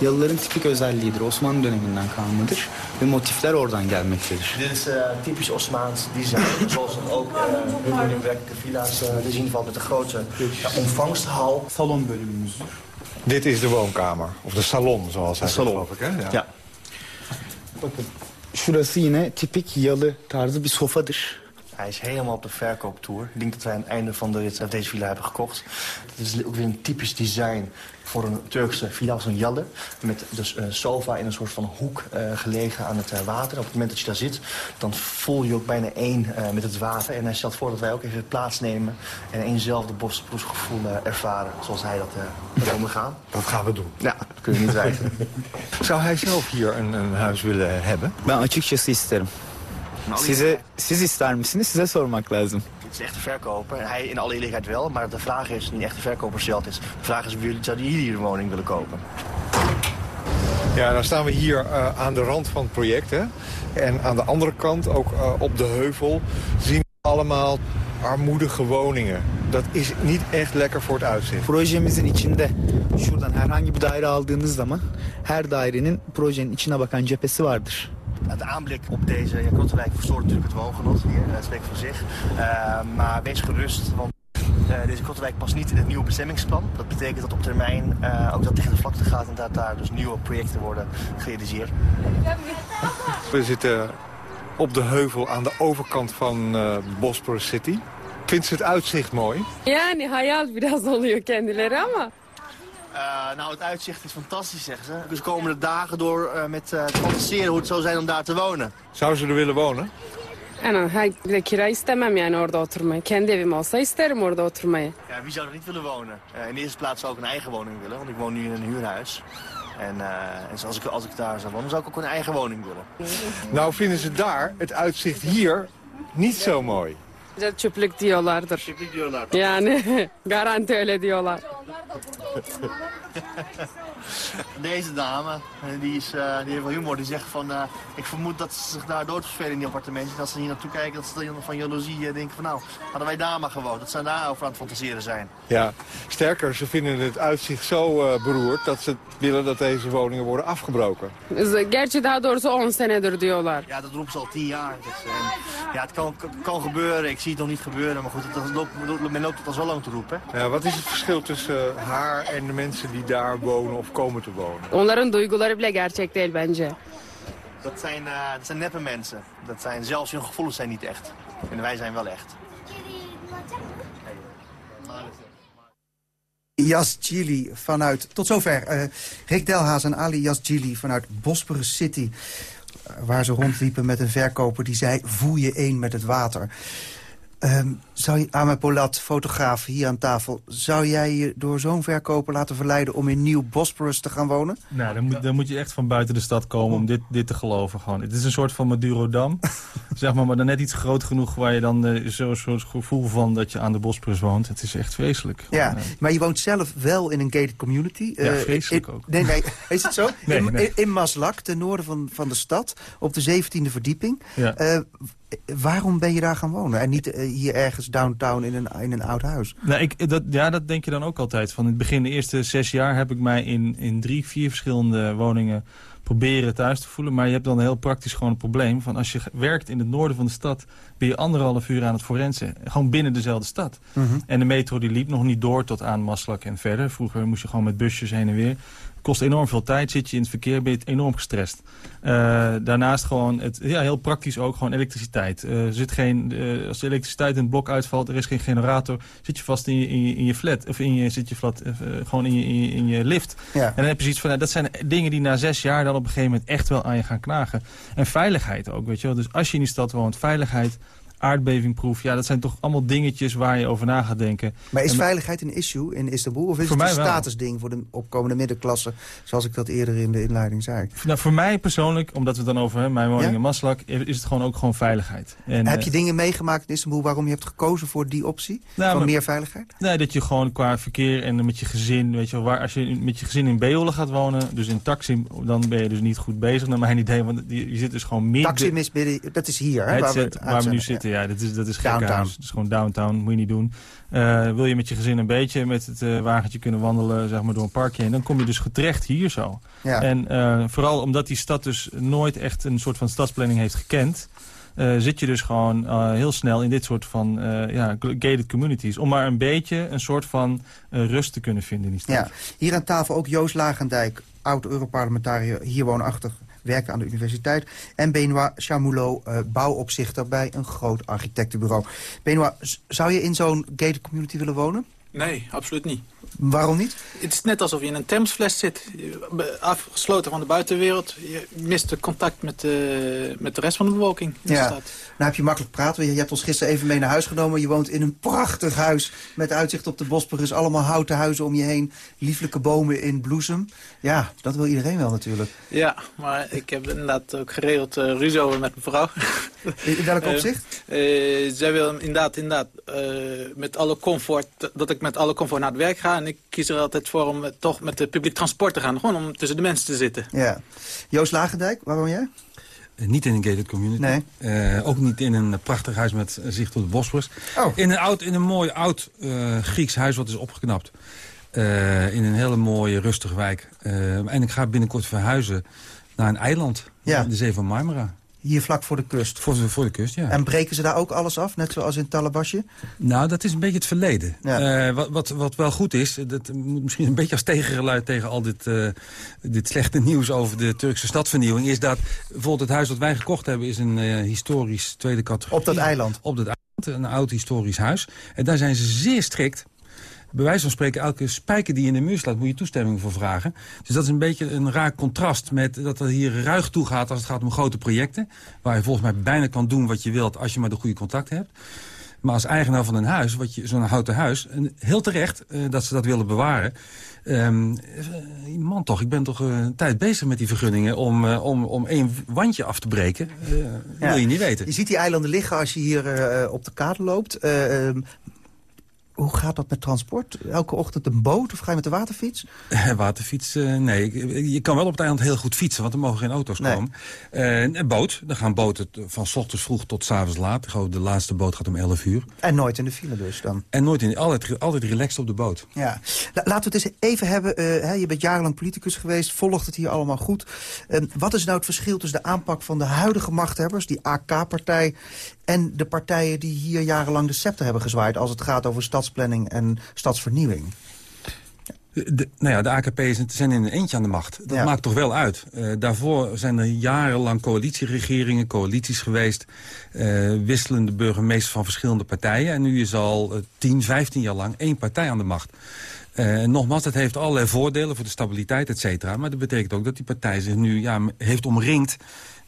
Yalıların tipik özelliğidir. Osmanlı döneminden kalmadır. Ve motifler oradan gelmektedir. Dit is uh, typisch Osmaans design. zoals het ook uh, in werkelijke villa's uh, te zien valt met een grote ja, ontvangshal. Salon bölümümüzdür. Dit is de woonkamer. Of de salon zoals hij salon. geloof ik. Hè? Ja. ja. Bakın şurası yine tipik yalı tarzı bir sofadır. Hij is helemaal op de verkooptour. Ik denk dat wij aan het einde van de rit deze villa hebben gekocht. Het is ook weer een typisch design voor een Turkse villa als een jalle. Met dus een sofa in een soort van hoek uh, gelegen aan het uh, water. Op het moment dat je daar zit, dan voel je ook bijna één uh, met het water. En hij stelt voor dat wij ook even plaatsnemen en eenzelfde bosgevoel ervaren. Zoals hij dat uh, ondergaan. Dat gaan we doen. Ja, dat kun je niet weigeren. Zou hij zelf hier een, een huis willen hebben? Ben açıkçası isterim. Size, siz ister misiniz? Size sormak lazım. Het is echt de verkoper. Hij in alle eerlijkheid wel, maar de vraag is niet echt de verkoper zelf is. De vraag is, zouden jullie hier een woning willen kopen? Ja, dan staan we hier uh, aan de rand van het project. Hè? En aan de andere kant, ook uh, op de heuvel, zien we allemaal armoedige woningen. Dat is niet echt lekker voor het uitzicht. Projemizin içinde şuradan herhangi bir daire aldığınız zaman her dairenin projenin içine bakan cephesi vardır. Het aanblik op deze ja, Krottenwijk verstoort natuurlijk het woongenot hier. Dat spreekt voor zich. Uh, maar wees gerust, want Uh, deze Kottenwijk past niet in het nieuwe bestemmingsplan. Dat betekent dat op termijn uh, ook dat tegen de vlakte gaat en dat daar dus nieuwe projecten worden gerealiseerd. We zitten op de heuvel aan de overkant van uh, Bosporus City. Vindt ze het uitzicht mooi? Yani hayal biraz oluyor kendileri ama. Uh, nou, het uitzicht is fantastisch, zeggen ze. Dus komen de dagen door uh, met uh, te fantaseren hoe het zou zijn om daar te wonen. Zou ze er willen wonen? Bir de kira istemem yani orada oturmayı. Kendi evim olsa isterim orada oturmayı. Ja, wie zou er niet willen wonen? in de eerste plaats zou ik een eigen woning willen, want ik woon nu in een huurhuis. En, en als, ik, als ik daar zou wonen, zou ik ook een eigen woning willen. Nou vinden ze daar het uitzicht hier niet zo mooi. Çöplük diyorlardır. Çöplük diyorlardır. Yani garanti öyle diyorlar. Deze dame, die, is, uh, die heeft wel humor. Die zegt van, uh, ik vermoed dat ze zich daar doodvervelen in die appartementjes. En als ze hier naartoe kijken, dat ze van jaloezie uh, denken van nou, hadden wij daar maar gewoond. Dat ze daarover aan het fantaseren zijn. Ja, sterker, ze vinden het uitzicht zo beroerd dat ze willen dat deze woningen worden afgebroken. Gerçi daha doğrusu 10 senedir diyorlar. Ja, dat roepen ze al 10 jaar. En, ja, het kan, kan gebeuren. Ik zie het nog niet gebeuren. Maar goed, het, loopt, men loopt het al zo lang te roepen. Ja, wat is het verschil tussen haar en de mensen die daar wonen of komen te wonen? Onların duyguları bile gerçek değil bence. Dat zijn, uh, dat zijn neppe mensen. Dat zijn, zelfs hun gevoelens zijn niet echt. En wij zijn wel echt. Yazgili vanuit, tot zover, uh, Rick Delhaas en Ali Yazgili vanuit Bosporus City. Uh, waar ze rondliepen met een verkoper die zei, voel je één met het water. Um, zou je, Ame Polat, fotograaf hier aan tafel... zou jij je door zo'n verkoper laten verleiden om in Nieuw Bosporus te gaan wonen? Nou, dan moet, dan moet je echt van buiten de stad komen om dit, dit te geloven. Gewoon. Het is een soort van Madurodam, zeg maar, maar dan net iets groot genoeg... waar je dan uh, zo'n soort gevoel van dat je aan de Bosporus woont. Het is echt vreselijk. Ja, maar je woont zelf wel in een gated community. Ja, uh, vreselijk in, ook. Nee, nee, is het zo? nee, in, nee. in Maslak, ten noorden van, van de stad, op de 17e verdieping. Ja. Waarom ben je daar gaan wonen? En niet uh, hier ergens downtown in een, in een oud huis? Nou, ik, dat, ja, dat denk je dan ook altijd. Van in het begin, de eerste zes jaar, heb ik mij in, in drie, vier verschillende woningen proberen thuis te voelen. Maar je hebt dan heel praktisch gewoon een probleem. Van als je werkt in het noorden van de stad, ben je anderhalf uur aan het forensen. Gewoon binnen dezelfde stad. Mhm. Mm -hmm. En de metro die liep nog niet door tot aan Maslak en verder. Vroeger moest je gewoon met busjes heen en weer kost enorm veel tijd. Zit je in het verkeer, ben je enorm gestrest. Uh, daarnaast gewoon, het, ja, heel praktisch ook, gewoon elektriciteit. Uh, er zit geen, uh, als de elektriciteit in het blok uitvalt, er is geen generator, zit je vast in je, in je, in je flat. Of in je, zit je flat, gewoon in je, in je, in je lift. Ja. En dan heb je zoiets van, nou, dat zijn dingen die na zes jaar dan op een gegeven moment echt wel aan je gaan knagen. En veiligheid ook, weet je wel. Dus als je in die stad woont, veiligheid aardbevingproef. Ja, dat zijn toch allemaal dingetjes waar je over na gaat denken. Maar is en, veiligheid een issue in Istanbul? Of is het een statusding voor de opkomende middenklasse... zoals ik dat eerder in de inleiding zei? Nou, voor mij persoonlijk, omdat we het dan over hè, mijn woning Ja? in Maslak... is het gewoon ook gewoon veiligheid. En, Heb eh, je dingen meegemaakt in Istanbul waarom je hebt gekozen voor die optie? Nou, van maar- meer veiligheid? Nee, dat je gewoon qua verkeer en met je gezin, weet je wel, waar, als je met je gezin in Beolen gaat wonen, dus in Taksim, dan ben je dus niet goed bezig, naar mijn idee, want je, je zit dus gewoon midden... Taksim is midden, dat is hier, hè? Waar we, waar we nu uitzenden. Ja, dat is, dat is Downtown. Het is gewoon downtown, moet je niet doen. Eh, wil je met je gezin een beetje met het eh, wagentje kunnen wandelen, zeg maar, door een parkje heen, dan kom je dus getrecht hier zo. Ja. En eh, vooral omdat die stad dus nooit echt een soort van stadsplanning heeft gekend, zit je dus gewoon heel snel in dit soort van eh, ja, gated communities. Om maar een beetje een soort van rust te kunnen vinden in die stad. Ja, hier aan tafel ook Joost Lagendijk, oud-Europarlementariër, hier woonachtig, werkte aan de universiteit. En Benoit Chamoulot, eh, bouwopzichter bij een groot architectenbureau. Benoit, zou je in zo'n gated community willen wonen? Nee, absoluut niet. Waarom niet? Het is net alsof je in een Thamesfles zit. Afgesloten van de buitenwereld. Je mist de contact met de, met de rest van de bevolking in de Ja, stad. nou heb je makkelijk praten. Je, je hebt ons gisteren even mee naar huis genomen. Je woont in een prachtig huis met uitzicht op de Bosporus. Allemaal houten huizen om je heen. Lieflijke bomen in bloesem. Ja, dat wil iedereen wel natuurlijk. Ja, maar ik heb inderdaad ook geregeld eh ruzie over met mijn vrouw. In, in welk Eh, opzicht? eh, zij wil inderdaad, inderdaad eh, met alle comfort, dat ik met alle comfort naar het werk ga. En ik kies er altijd voor om toch met de publiek transport te gaan. Gewoon om tussen de mensen te zitten. Ja. Joost Lagendijk, waar woon jij? Eh, Niet in een gated community. Nee. Eh, ook niet in een prachtig huis met zicht op de Bosporus. Oh. In, een oud, in een mooi oud eh, Grieks huis wat is opgeknapt. Eh, in een hele mooie rustige wijk. Eh, en ik ga binnenkort verhuizen naar een eiland. Ja. De Zee van Marmara. Hier vlak voor de kust? Voor, voor de kust, ja. En breken ze daar ook alles af, net zoals in Talabasje? Nou, dat is een beetje het verleden. Eh, wat, wat, wat wel goed is, dat moet misschien een beetje als tegengeluid tegen al dit, uh, dit slechte nieuws over de Turkse stadvernieuwing, is dat bijvoorbeeld het huis dat wij gekocht hebben, is een uh, historisch tweede categorie. Op dat eiland? Op dat eiland, een oud historisch huis. En daar zijn ze zeer strikt bij wijze van spreken, elke spijker die in de muur slaat... moet je toestemming voor vragen. Dus dat is een beetje een raar contrast met dat er hier ruig toe gaat... als het gaat om grote projecten. Waar je volgens mij bijna kan doen wat je wilt... als je maar de goede contact hebt. Maar als eigenaar van een huis, zo'n houten huis... heel terecht uh, dat ze dat willen bewaren. Um, man toch, ik ben toch een tijd bezig met die vergunningen... om, uh, om, om één wandje af te breken. Uh, ja. wil je niet weten. Je ziet die eilanden liggen als je hier op de kade loopt. Ehm, hoe gaat dat met transport? Elke ochtend een boot of ga je met de waterfiets? waterfiets, uh, nee. Je kan wel op het eiland heel goed fietsen, want er mogen geen auto's nee. komen. Uh, een boot, dan gaan boten van s ochtends vroeg tot s avonds laat. De laatste boot gaat om 11 uur. En nooit in de file dus dan? En nooit in altijd, altijd relaxed op de boot. Ja. Laten we het eens even hebben. Uh, hè, je bent jarenlang politicus geweest, volgt het hier allemaal goed. wat is nou het verschil tussen de aanpak van de huidige machthebbers... die AK-partij en de partijen die hier jarenlang de scepter hebben gezwaaid... als het gaat over stadsplanning en stadsvernieuwing. De, nou ja, de AKP zijn in een eentje aan de macht. Dat maakt toch wel uit. Uh, daarvoor zijn er jarenlang coalitieregeringen, coalities geweest. Uh, wisselende burgemeesters van verschillende partijen. En nu is al uh, 10, 15 jaar lang één partij aan de macht. Uh, nogmaals, dat heeft allerlei voordelen voor de stabiliteit, et cetera. Maar dat betekent ook dat die partij zich nu ja, heeft omringd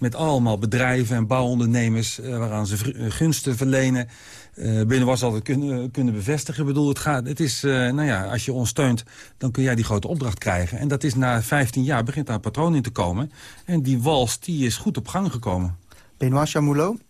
met allemaal bedrijven en bouwondernemers... Uh, waaraan ze uh, gunsten verlenen. Uh, binnen was altijd kunnen, kunnen bevestigen. Ik bedoel, het, gaat, het is, nou ja, als je ons steunt, dan kun jij die grote opdracht krijgen. En dat is na 15 jaar, begint daar een patroon in te komen. En die wals, die is goed op gang gekomen. Benoît Chamoulot,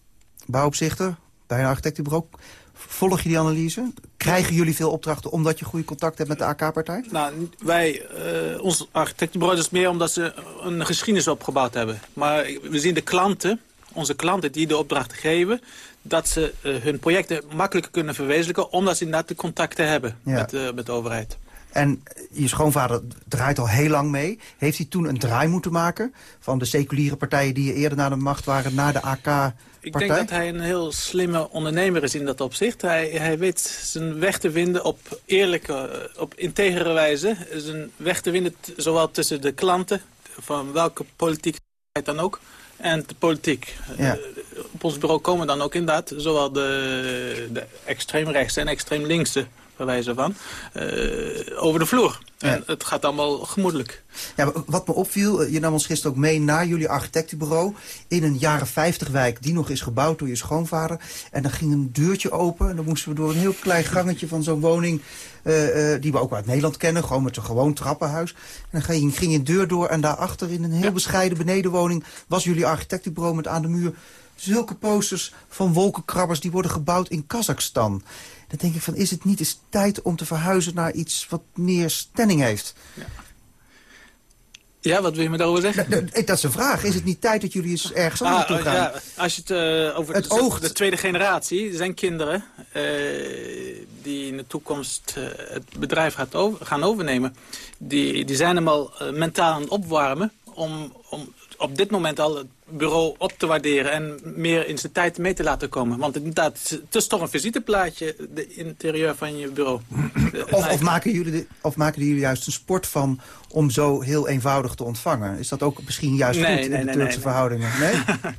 bouwopzichter bij een architectenbureau. Volg je die analyse? Krijgen jullie veel opdrachten omdat je goede contact hebt met de AK-partij? Nou, wij, uh, ons architectenbureau is meer omdat ze een geschiedenis opgebouwd hebben. Maar we zien de klanten, onze klanten die de opdrachten geven... dat ze uh, hun projecten makkelijker kunnen verwezenlijken... omdat ze inderdaad de contacten hebben ja. met, uh, met de overheid. En je schoonvader draait al heel lang mee. Heeft hij toen een draai moeten maken van de seculiere partijen... die eerder naar de macht waren, naar de AK... Ik denk dat hij een heel slimme ondernemer is in dat opzicht. Hij, hij weet zijn weg te vinden op eerlijke, op integere wijze. Zijn weg te vinden zowel tussen de klanten, van welke politiek dan ook, en de politiek. Ja. Uh, op ons bureau komen dan ook inderdaad zowel de, de extreemrechtse en extreem linkse wijze van, uh, over de vloer. En het gaat allemaal gemoedelijk. Ja, wat me opviel, je nam ons gisteren ook mee naar jullie architectenbureau... in een jaren 50 wijk die nog is gebouwd door je schoonvader. En dan ging een deurtje open en dan moesten we door een heel klein gangetje van zo'n woning... Uh, uh, die we ook uit Nederland kennen, gewoon met een gewoon trappenhuis. En dan ging, ging je een deur door en daarachter in een heel ja. bescheiden benedenwoning... was jullie architectenbureau met aan de muur zulke posters van wolkenkrabbers... die worden gebouwd in Kazachstan. Dan denk ik van, is het niet eens tijd om te verhuizen naar iets wat meer stenning heeft? Ja. Ja, wat wil je me daarover zeggen? Dat is een vraag. Is het niet tijd dat jullie eens ergens anders ah, toe gaan? Ja, als je het uh, over het oog, de tweede generatie, zijn kinderen uh, die in de toekomst uh, het bedrijf gaat over, gaan overnemen. Die, die zijn hem al mentaal aan het opwarmen om, om op dit moment al het bureau op te waarderen... en meer in zijn tijd mee te laten komen. Want inderdaad, het is toch een visiteplaatje, de interieur van je bureau. of, of, maken jullie de, of maken jullie juist een sport van om zo heel eenvoudig te ontvangen? Is dat ook misschien juist nee, goed nee, in de nee, Turkse verhoudingen? Nee?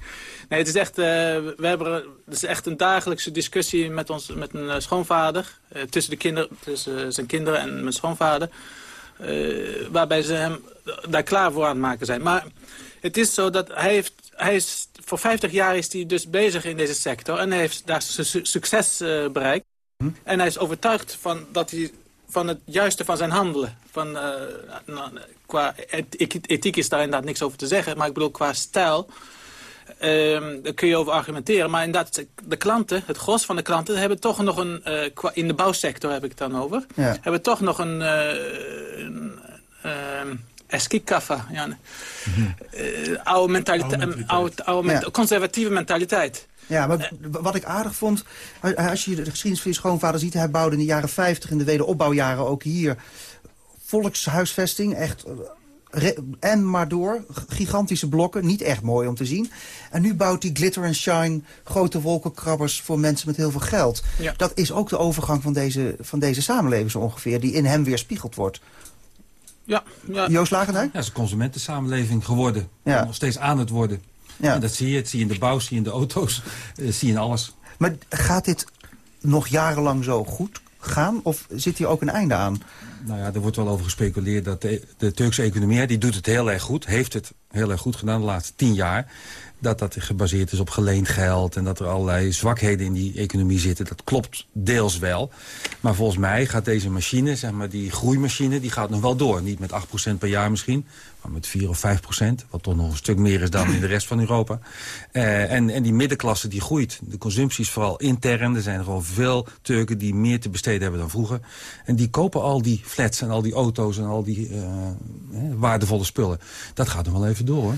nee, het is echt, uh, we hebben, het is echt een dagelijkse discussie met, ons, met mijn uh, schoonvader. Uh, tussen, de kinderen, tussen zijn kinderen en mijn schoonvader. waarbij ze hem daar klaar voor aan het maken zijn. Maar het is zo dat hij heeft... Hij is, voor 50 jaar is hij dus bezig in deze sector. En hij heeft daar su succes uh, bereikt. Hm? En hij is overtuigd van dat hij van het juiste van zijn handelen. Van, uh, nou, qua ethiek is daar inderdaad niks over te zeggen. Maar ik bedoel, qua stijl... Um, daar kun je over argumenteren. Maar inderdaad, de klanten, het gros van de klanten... hebben toch nog een... Uh, in de bouwsector heb ik het dan over. Ja. Hebben toch nog een... een ehm, eski kaffa. Mm -hmm. uh, oude mentaliteit, oude, oude, oude ja. conservatieve mentaliteit. Ja, maar wat ik aardig vond, als je de geschiedenis van je schoonvader ziet... hij bouwde in de jaren 50, in de wederopbouwjaren ook hier... volkshuisvesting, echt en maar door. Gigantische blokken, niet echt mooi om te zien. En nu bouwt hij glitter and shine grote wolkenkrabbers voor mensen met heel veel geld. Dat is ook de overgang van deze, van deze samenleving zo ongeveer, die in hem weerspiegeld wordt. Ja, ja. Joost Lagendijk? Ja, het is een consumentensamenleving geworden. Ja. Nog steeds aan het worden. Ja. En dat zie je. Het zie je in de bouw, zie je in de auto's, uh, zie je in alles. Maar gaat dit nog jarenlang zo goed gaan? Of zit hier ook een einde aan? Nou ja, er wordt wel over gespeculeerd dat de, de Turkse economie... die doet het heel erg goed, heeft het heel erg goed gedaan de laatste tien jaar dat dat gebaseerd is op geleend geld... en dat er allerlei zwakheden in die economie zitten. Dat klopt deels wel. Maar volgens mij gaat deze machine, zeg maar die groeimachine... die gaat nog wel door. Niet met 8% per jaar misschien, maar met 4 of 5%. Wat toch nog een stuk meer is dan in de rest van Europa. Uh, en, en die middenklasse die groeit. De consumptie is vooral intern. Er zijn gewoon veel Turken die meer te besteden hebben dan vroeger. En die kopen al die flats en al die auto's en al die uh, waardevolle spullen. Dat gaat nog wel even door, hoor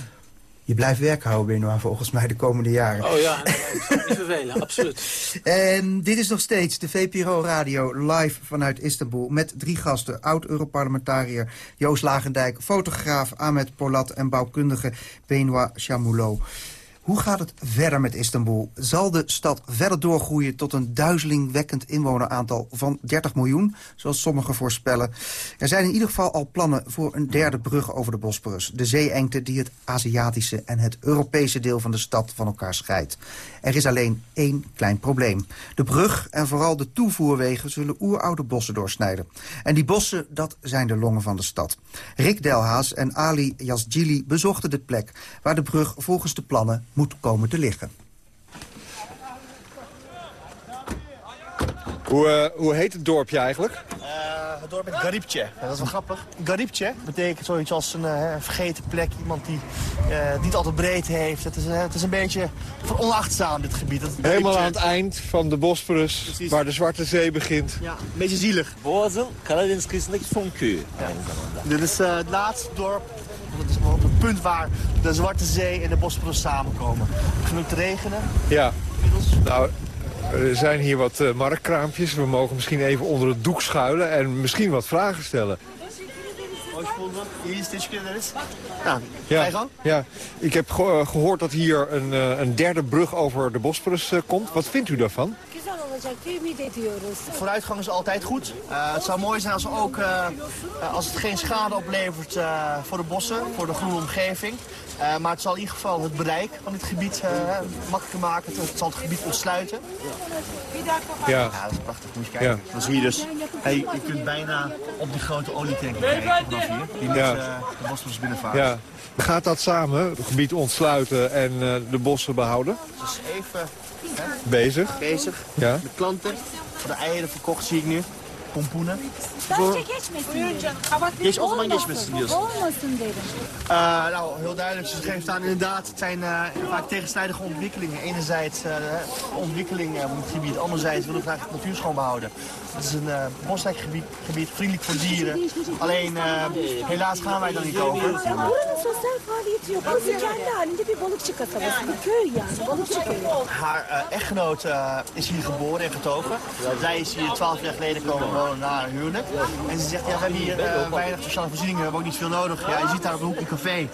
je blijft werk houden, Benoit, volgens mij de komende jaren. Oh ja, nee, ik zou niet vervelen, absoluut. En dit is nog steeds de VPRO Radio live vanuit Istanbul... met drie gasten, oud-Europarlementariër Joost Lagendijk... fotograaf Ahmed Polat en bouwkundige Benoit Chamoulot. Hoe gaat het verder met Istanbul? Zal de stad verder doorgroeien tot een duizelingwekkend inwoneraantal van 30 miljoen, zoals sommigen voorspellen? Er zijn in ieder geval al plannen voor een derde brug over de Bosporus. De zeeengte die het Aziatische en het Europese deel van de stad van elkaar scheidt. Er is alleen één klein probleem. De brug en vooral de toevoerwegen zullen oeroude bossen doorsnijden. En die bossen, dat zijn de longen van de stad. Rick Delhaas en Ali Yazgili bezochten de plek waar de brug volgens de plannen moet komen te liggen. Hoe, uh, hoe heet het dorpje eigenlijk? Uh, het dorp heet Garibce. dat is wel grappig. Garibce betekent zoiets als een uh, vergeten plek. Iemand die niet altijd breed heeft. Het is, het is een beetje veronachtzaam, dit gebied. Helemaal aan het eind van de Bosporus, Precies. waar de Zwarte Zee begint. Ja, een beetje zielig. Boğaz'ın Karadeniz kıyısındaki son köyü. Ja. Dit is het laatste dorp dat is op het punt waar de Zwarte Zee en de Bosporus samenkomen. Het begint te regenen. Ja. Nou, er zijn hier wat uh, marktkraampjes. We mogen misschien even onder het doek schuilen en misschien wat vragen stellen. Ja, ja, ik heb ge gehoord dat hier een, uh, een derde brug over de Bosporus uh, komt. Wat vindt u daarvan? Vooruitgang is altijd goed. Uh, het zou mooi zijn als, ook, uh, als het geen schade oplevert uh, voor de bossen, voor de groene omgeving. Maar het zal in ieder geval het bereik van dit gebied makkelijker maken. Het, zal het gebied ontsluiten. Ja, ja dat is prachtig. Moet je kijken. Ja. Dan zie je dus, hey, je kunt bijna op die grote olietank kijken vanaf hier. Die moet ja. de bossen binnenvaren. Ja. Gaat dat samen, het gebied ontsluiten en de bossen behouden? Dus even Bezig? Bezig. Ja. Met klanten. Voor de eieren verkocht zie ik nu. Pompoenen. Bence geçmesin Geç, o zaman geçmesin diyorsun. Olmasın dedim. Uh, nou, heel duidelijk. Ze geeft aan inderdaad, het zijn uh, vaak tegenstrijdige ontwikkelingen. Enerzijds uh, ontwikkeling op het gebied, anderzijds willen we graag het natuur schoon behouden. Het is een uh, bosrijk gebied, gebied, vriendelijk voor dieren. Alleen, helaas gaan wij dan niet over. Buranın sosyal faaliyeti yok. Burası kendi halinde bir balıkçı kasabası. Bir köy yani, balıkçı köyü. Haar echtgenoot is hier geboren en getogen. Zij is hier twaalf jaar geleden komen wonen na een huwelijk. En ze zegt, ja, we hebben hier uh, weinig sociale voorzieningen, we hebben ook niet veel nodig. Ja, je ziet daar op de hoek café.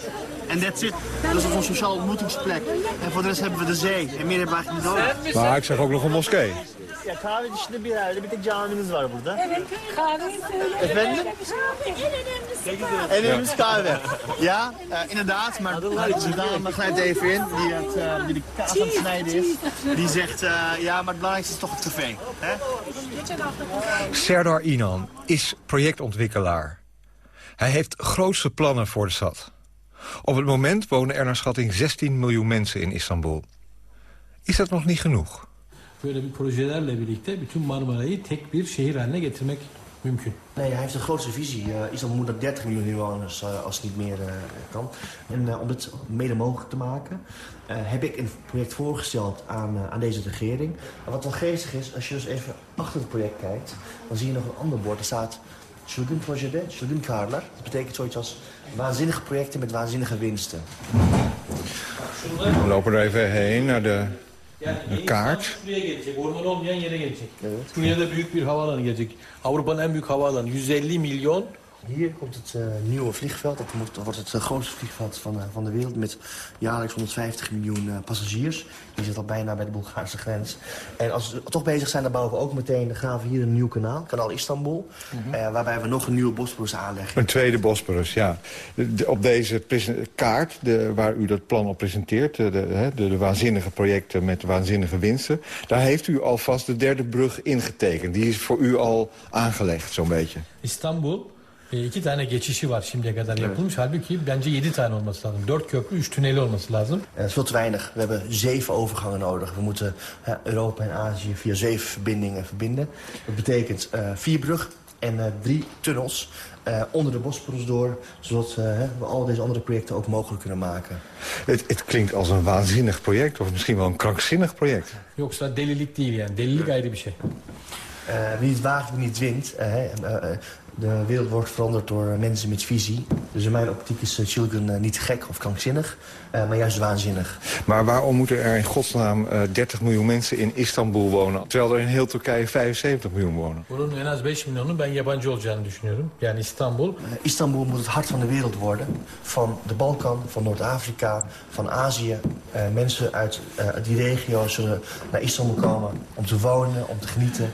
En that's it. Dat is een sociale ontmoetingsplek. En voor de rest hebben we de zee. En meer hebben we eigenlijk niet nodig. Maar ik zeg ook nog een moskee. Ja, kahve dışında bir yerde bir tek camimiz var burada. Evet, kahve Efendim? En önemlisi kahve. Ja, uh, inderdaad, maar de dame grijpt even in, die, het, uh, die de kaas aan het snijden is. Die zegt, uh, ja, maar het belangrijkste is toch het café. Hè? Serdar Inan is projectontwikkelaar. Hij heeft grootste plannen voor de stad. Op het moment wonen er naar schatting 16 miljoen mensen in Istanbul. Is dat nog niet genoeg? Böyle bir projelerle birlikte bütün Marmara'yı tek bir şehir haline getirmek mümkün. Nee, hij heeft een grootste visie. Uh, Istanbul moet naar 30 miljoen inwoners uh, als het niet meer uh, kan. En om dit mede mogelijk te maken, heb ik een project voorgesteld aan, aan deze regering. En wat wel geestig is, als je dus even achter het project kijkt, dan zie je nog een ander bord. Er staat Şudin projede, Şudin karlar. Dat betekent zoiets als waanzinnige projecten met waanzinnige winsten. We lopen er even heen naar de een kaart. Şuraya gelecek, orman olmayan yere gelecek. Evet. Şuraya da büyük bir havaalanı gelecek. Avrupa'nın en büyük havaalanı. 150 milyon Hier komt het uh, nieuwe vliegveld. Dat, moet, dat, wordt het uh, grootste vliegveld van, uh, van de wereld... met jaarlijks 150 miljoen passagiers. Die zit al bijna bij de Bulgaarse grens. En als we toch bezig zijn, dan bouwen we ook meteen... graven we hier een nieuw kanaal, kanaal Istanbul... Mm -hmm. waarbij we nog een nieuwe Bosporus aanleggen. Een tweede Bosporus, ja. De, op deze kaart, de, waar u dat plan op presenteert... De, de, de, waanzinnige projecten met waanzinnige winsten... daar heeft u alvast de derde brug ingetekend. Die is voor u al aangelegd, zo'n beetje. Istanbul iki tane geçişi var şimdiye kadar yapılmış. Evet. Halbuki bence yedi tane olması lazım. Dört köprü, üç tüneli olması lazım. Dat is veel te weinig. We hebben zeven overgangen nodig. We moeten Europa en Azië via zeven verbindingen verbinden. Dat betekent uh, vier brug en uh, drie tunnels. Uh, onder de Bosporus door, zodat uh, we al deze andere projecten ook mogelijk kunnen maken. Het, het, klinkt als een waanzinnig project, of misschien wel een krankzinnig project. Yoksa delilik değil yani, delilik ayrı bir şey. Uh, wie het waagt, wie niet wint. De wereld wordt veranderd door mensen met visie. Dus in mijn optiek is Chilgun niet gek of krankzinnig, uh, maar juist waanzinnig. Maar waarom moeten er in godsnaam uh, 30 miljoen mensen in Istanbul wonen... terwijl er in heel Turkije 75 miljoen wonen? Bunun en az 5 milyonun ben yabancı olacağını düşünüyorum. Yani İstanbul... Uh, Istanbul moet het hart van de wereld worden. Van de Balkan, van Noord-Afrika, van Azië. mensen uit die regio zullen naar Istanbul komen om te wonen, om te genieten,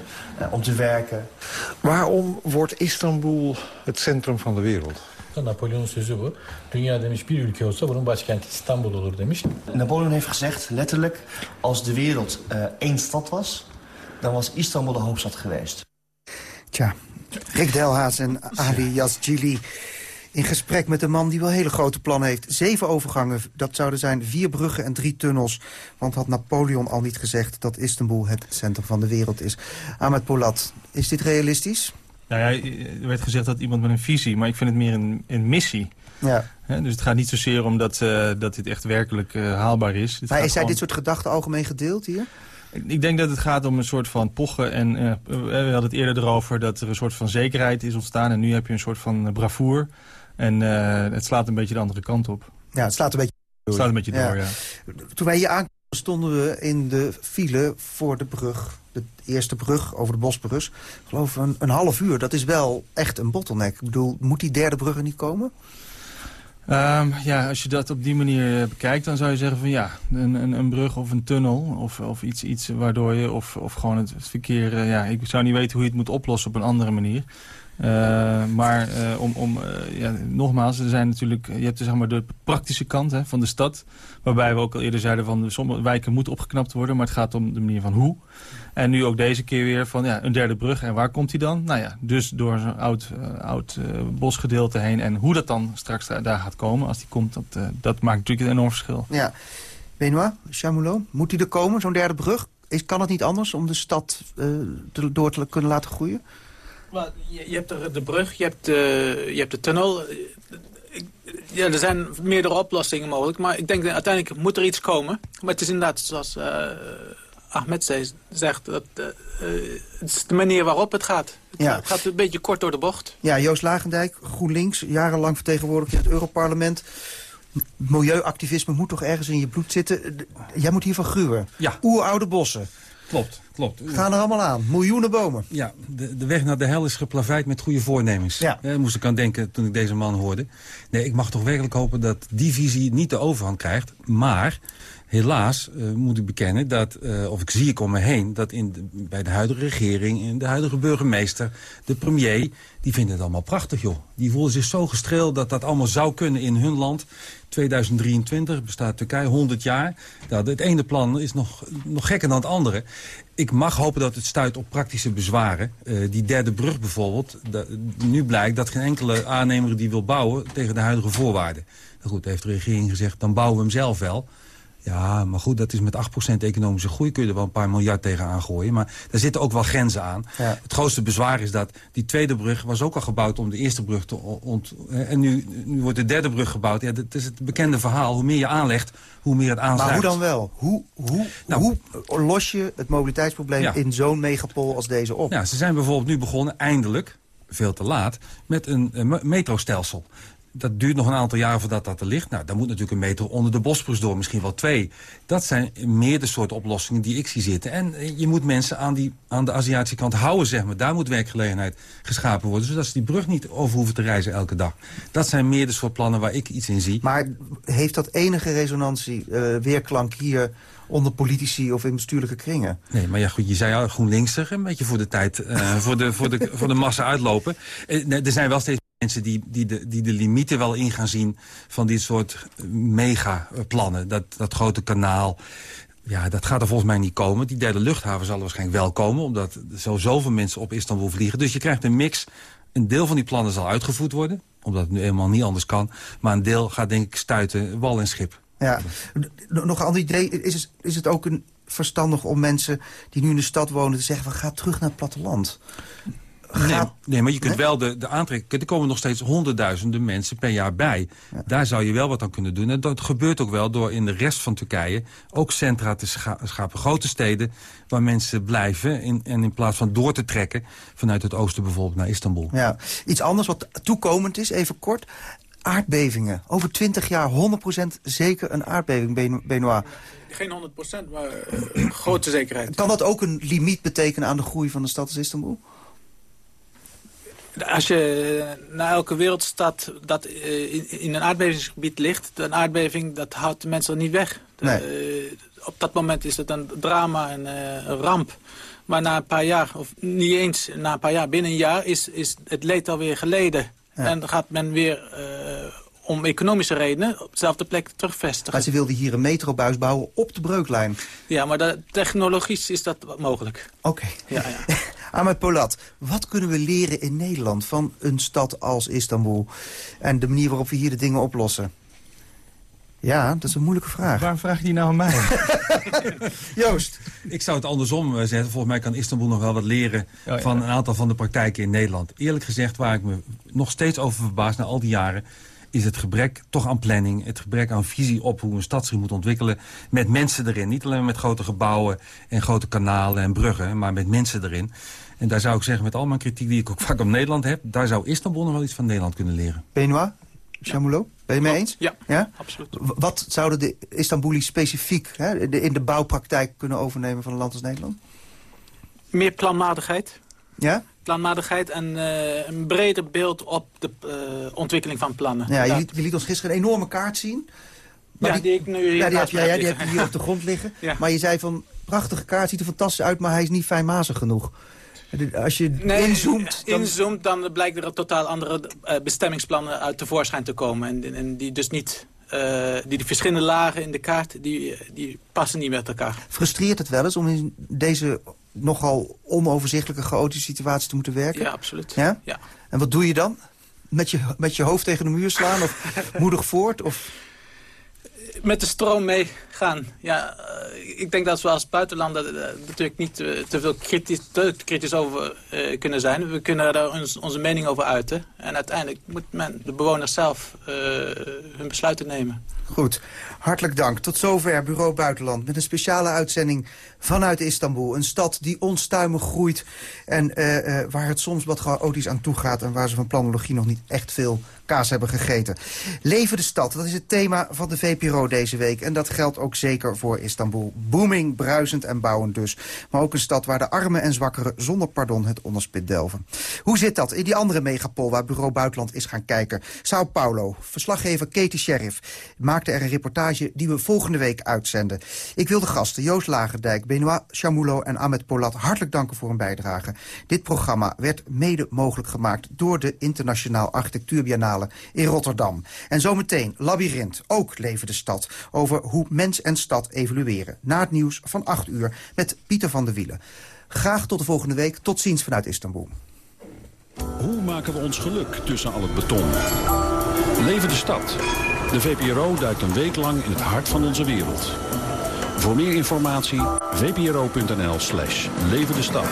om te werken. Waarom wordt Istanbul het centrum van de wereld? Napoleon'un sözü bu. Dünya demiş bir ülke olsa bunun başkenti İstanbul olur demiş. Napoleon heeft gezegd, letterlijk, als de wereld uh, één stad was, dan was Istanbul de hoofdstad geweest. Tja, Rick Delhaas en Ali Yazgili in gesprek met een man die wel hele grote plannen heeft. Zeven overgangen, dat zouden zijn vier bruggen en drie tunnels. Want had Napoleon al niet gezegd dat Istanbul het centrum van de wereld is. Ahmed Polat, is dit realistisch? Nou ja, er werd gezegd dat iemand met een visie, maar ik vind het meer een, een missie. Ja. He, dus het gaat niet zozeer om dat, uh, dat dit echt werkelijk uh, haalbaar is. Het maar is dit soort gedachten algemeen gedeeld hier? Ik, ik, denk dat het gaat om een soort van pochen. En uh, we hadden het eerder erover dat er een soort van zekerheid is ontstaan. En nu heb je een soort van bravoer. En het slaat een beetje de andere kant op. Ja, het slaat een beetje door. Het slaat een beetje door, ja. ja. Toen wij hier aankwamen stonden we in de file voor de brug de eerste brug over de Bosporus. Ik geloof een, een half uur. Dat is wel echt een bottleneck. Ik bedoel, moet die derde brug er niet komen? Um, ja, als je dat op die manier bekijkt, dan zou je zeggen van ja, een, een, een brug of een tunnel of, of iets, iets waardoor je, of, of gewoon het, verkeer, uh, ja, ik zou niet weten hoe je het moet oplossen op een andere manier. Uh, maar om, om ja, nogmaals, er zijn natuurlijk, je hebt zeg maar de praktische kant hè, van de stad. Waarbij we ook al eerder zeiden van sommige wijken moeten opgeknapt worden. Maar het gaat om de manier van hoe. En nu ook deze keer weer van ja, een derde brug. En waar komt die dan? Nou ja, dus door zo'n oud, oud bosgedeelte heen. En hoe dat dan straks daar, daar gaat komen, als die komt, dat, dat maakt natuurlijk een enorm verschil. Ja. Benoit, Chamoulot, moet die er komen, zo'n derde brug? Is, kan het niet anders om de stad te, door te kunnen laten groeien? Maar je, je hebt de, de brug, je hebt de, je hebt de tunnel. Ja, er zijn meerdere oplossingen mogelijk. Maar ik denk dat uiteindelijk moet er iets komen. Maar het is inderdaad, zoals Ahmed zei, zegt... Dat, uh, het is de manier waarop het gaat. Het, ja. het gaat een beetje kort door de bocht. Ja, Joost Lagendijk, GroenLinks, jarenlang vertegenwoordigd in het Europarlement. Milieuactivisme moet toch ergens in je bloed zitten. Jij moet hiervan gruwen. Ja. Oeroude bossen. Klopt, klopt. Gaan er allemaal aan. Miljoenen bomen. Ja, de, de weg naar de hel is geplaveid met goede voornemens. Ja. Daar moest ik aan denken toen ik deze man hoorde. Nee, ik mag toch werkelijk hopen dat die visie niet de overhand krijgt. Maar helaas uh, moet ik bekennen dat, uh, of ik zie ik om me heen... dat in de, bij de huidige regering, in de huidige burgemeester, de premier... die vinden het allemaal prachtig, joh. Die voelen zich zo gestreeld dat dat allemaal zou kunnen in hun land. 2023 bestaat Turkije 100 jaar. Nou, het ene plan is nog, nog gekker dan het andere. Ik mag hopen dat het stuit op praktische bezwaren. Uh, die derde brug bijvoorbeeld. Nu blijkt dat geen enkele aannemer die wil bouwen tegen de huidige voorwaarden. Nou goed, heeft de regering gezegd, dan bouwen we hem zelf wel. Ja, maar goed, dat is met 8% economische groei... kun je er wel een paar miljard tegenaan gooien. Maar daar zitten ook wel grenzen aan. Ja. Het grootste bezwaar is dat die tweede brug was ook al gebouwd... om de eerste brug te ont... En nu, nu wordt de derde brug gebouwd. Ja, dat is het bekende verhaal. Hoe meer je aanlegt, hoe meer het aansluit. Maar hoe dan wel? Hoe, hoe, nou, hoe los je het mobiliteitsprobleem ja. in zo'n megapol als deze op? Ja, ze zijn bijvoorbeeld nu begonnen, eindelijk, veel te laat... met een, een metrostelsel. Dat duurt nog een aantal jaren voordat dat er ligt. Nou, dan moet natuurlijk een metro onder de Bosporus door, misschien wel twee. Dat zijn meer de soort oplossingen die ik zie zitten. En eh, je moet mensen aan, die, aan de Aziatische kant houden, zeg maar. Daar moet werkgelegenheid geschapen worden, zodat ze die brug niet over hoeven te reizen elke dag. Dat zijn meer de soort plannen waar ik iets in zie. Maar heeft dat enige resonantie, uh, weerklank hier onder politici of in bestuurlijke kringen. Nee, maar ja, goed, je zei al GroenLinksig, een beetje voor de tijd, uh, voor, de, voor, de, voor de massa uitlopen. er zijn wel steeds mensen die, die, de, die de limieten wel in gaan zien van dit soort megaplannen. Dat, dat grote kanaal. Ja, dat gaat er volgens mij niet komen. Die derde luchthaven zal er waarschijnlijk wel komen... omdat er zo zoveel mensen op Istanbul vliegen. Dus je krijgt een mix. Een deel van die plannen zal uitgevoerd worden... omdat het nu eenmaal niet anders kan. Maar een deel gaat denk ik stuiten wal en schip. Ja. Nog een ander idee. Is is het ook een verstandig om mensen die nu in de stad wonen... te zeggen, van ga terug naar het platteland? Nee, nee, maar je kunt wel de, de aantrekken... Er komen nog steeds honderdduizenden mensen per jaar bij. Daar zou je wel wat aan kunnen doen. En dat gebeurt ook wel door in de rest van Turkije... ook centra te schapen. Grote steden waar mensen blijven. In, en in plaats van door te trekken vanuit het oosten bijvoorbeeld naar Istanbul. Ja. Iets anders wat toekomend is, even kort aardbevingen. Over 20 jaar 100% zeker een aardbeving, Benoit. Geen 100%, maar uh, grote zekerheid. Kan dat ook een limiet betekenen aan de groei van de stad als Istanbul? Als je naar elke wereldstad dat uh, in, een aardbevingsgebied ligt... een aardbeving, dat houdt de mensen niet weg. Nee. Uh, op dat moment is het een drama en een ramp. Maar na een paar jaar, of niet eens na een paar jaar, binnen een jaar... is, is het leed alweer geleden. En dan gaat men weer om economische redenen op dezelfde plek terugvestigen. Maar ze wilden hier een metrobuis bouwen op de breuklijn. Ja, maar de, technologisch is dat mogelijk. Oké. Ja, ja. Ahmed Polat, wat kunnen we leren in Nederland van een stad als Istanbul? En de manier waarop we hier de dingen oplossen? Ja, dat is een moeilijke vraag. Waarom vraag je die nou aan mij? Joost. Ik zou het andersom eh, zeggen. Volgens mij kan Istanbul nog wel wat leren oh, van een aantal van de praktijken in Nederland. Eerlijk gezegd, waar ik me nog steeds over verbaas na al die jaren is het gebrek toch aan planning, het gebrek aan visie op hoe een stad zich moet ontwikkelen met mensen erin. Niet alleen met grote gebouwen en grote kanalen en bruggen, maar met mensen erin. En daar zou ik zeggen, met al mijn kritiek die ik ook vaak op Nederland heb... daar zou Istanbul nog wel iets van Nederland kunnen leren. Benoit, Chamoulo, ben je mee eens? Ja, ja? absoluut. Wat zouden de Istanbulis specifiek hè, in de bouwpraktijk kunnen overnemen van een land als Nederland? Meer planmatigheid. Ja? Planmatigheid en uh, een breder beeld op de uh, ontwikkeling van plannen. Ja, je liet, je liet, ons gisteren een enorme kaart zien. Ja, die, die, ik nu ja, die heb, ja, ja, die heb je hier op de grond liggen. Ja. Maar je zei van, prachtige kaart, ziet er fantastisch uit, maar hij is niet fijnmazig genoeg. Als je nee, inzoomt... Dan... inzoomt, dan blijkt er totaal andere uh, bestemmingsplannen uit tevoorschijn te komen. En, en die dus niet... Uh, die, die verschillende lagen in de kaart, die, die passen niet met elkaar. Frustreert het wel eens om in deze nogal onoverzichtelijke, chaotische situatie te moeten werken? Ja, absoluut. Ja? ja. En wat doe je dan? Met je, met je hoofd tegen de muur slaan of moedig voort? Of met de stroom meegaan. Ja, uh, ik denk dat we als buitenlander uh, natuurlijk niet uh, te veel kritisch, kritisch over kunnen zijn. We kunnen daar onze mening over uiten. En uiteindelijk moet men, de bewoners zelf, hun besluiten nemen. Goed, hartelijk dank. Tot zover Bureau Buitenland met een speciale uitzending vanuit Istanbul. Een stad die onstuimig groeit en waar het soms wat chaotisch aan toe gaat... en waar ze van planologie nog niet echt veel kaas hebben gegeten. Leven de stad, dat is het thema van de VPRO deze week. En dat geldt ook zeker voor Istanbul. Booming, bruisend en bouwend dus. Maar ook een stad waar de armen en zwakkeren zonder pardon het onderspit delven. Hoe zit dat in die andere megapol waar Bureau Buitenland is gaan kijken? Sao Paulo. Verslaggever Katie Sheriff maakte er een reportage die we volgende week uitzenden. Ik wil de gasten Joost Lagerdijk, Benoit Chamoulo en Ahmed Polat hartelijk danken voor hun bijdrage. Dit programma werd mede mogelijk gemaakt door de Internationaal Architectuurbiennale in Rotterdam. En zometeen Labyrinth, ook levende stad, over hoe en stad evolueren. Na het nieuws van 8 uur met Pieter van der Wielen. Graag tot de volgende week. Tot ziens vanuit Istanbul. Hoe maken we ons geluk tussen al het beton? Levende stad. De VPRO duikt een week lang in het hart van onze wereld. Voor meer informatie vpro.nl slash levende stad.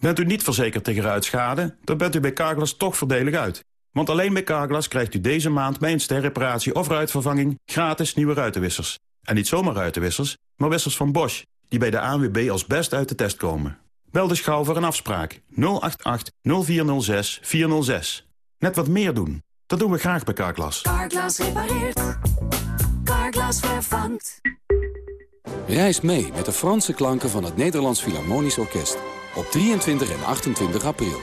Bent u niet verzekerd tegen ruitschade, dan bent u bij Carglass toch voordelig uit. Want alleen bij Carglass krijgt u deze maand bij een sterreparatie of ruitvervanging gratis nieuwe ruitenwissers. En niet zomaar ruitenwissers, maar wissers van Bosch die bij de ANWB als best uit de test komen. Bel dus gauw voor een afspraak 088 0406 406. Net wat meer doen. Dat doen we graag bij Carglass. Carglass repareert. Carglass vervangt. Reis mee met de Franse klanken van het Nederlands Philharmonisch Orkest. Op 23 en 28 april.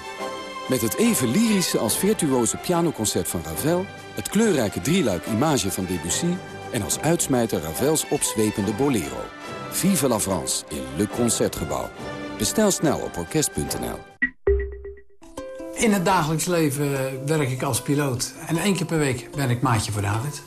Met het even lyrische als virtuoze pianoconcert van Ravel... het kleurrijke drieluik Image van Debussy... en als uitsmijter Ravels opzwepende Bolero. Vive la France in Le Concertgebouw. Bestel snel op orkest.nl. In het dagelijks leven werk ik als piloot. En één keer per week ben ik maatje voor David.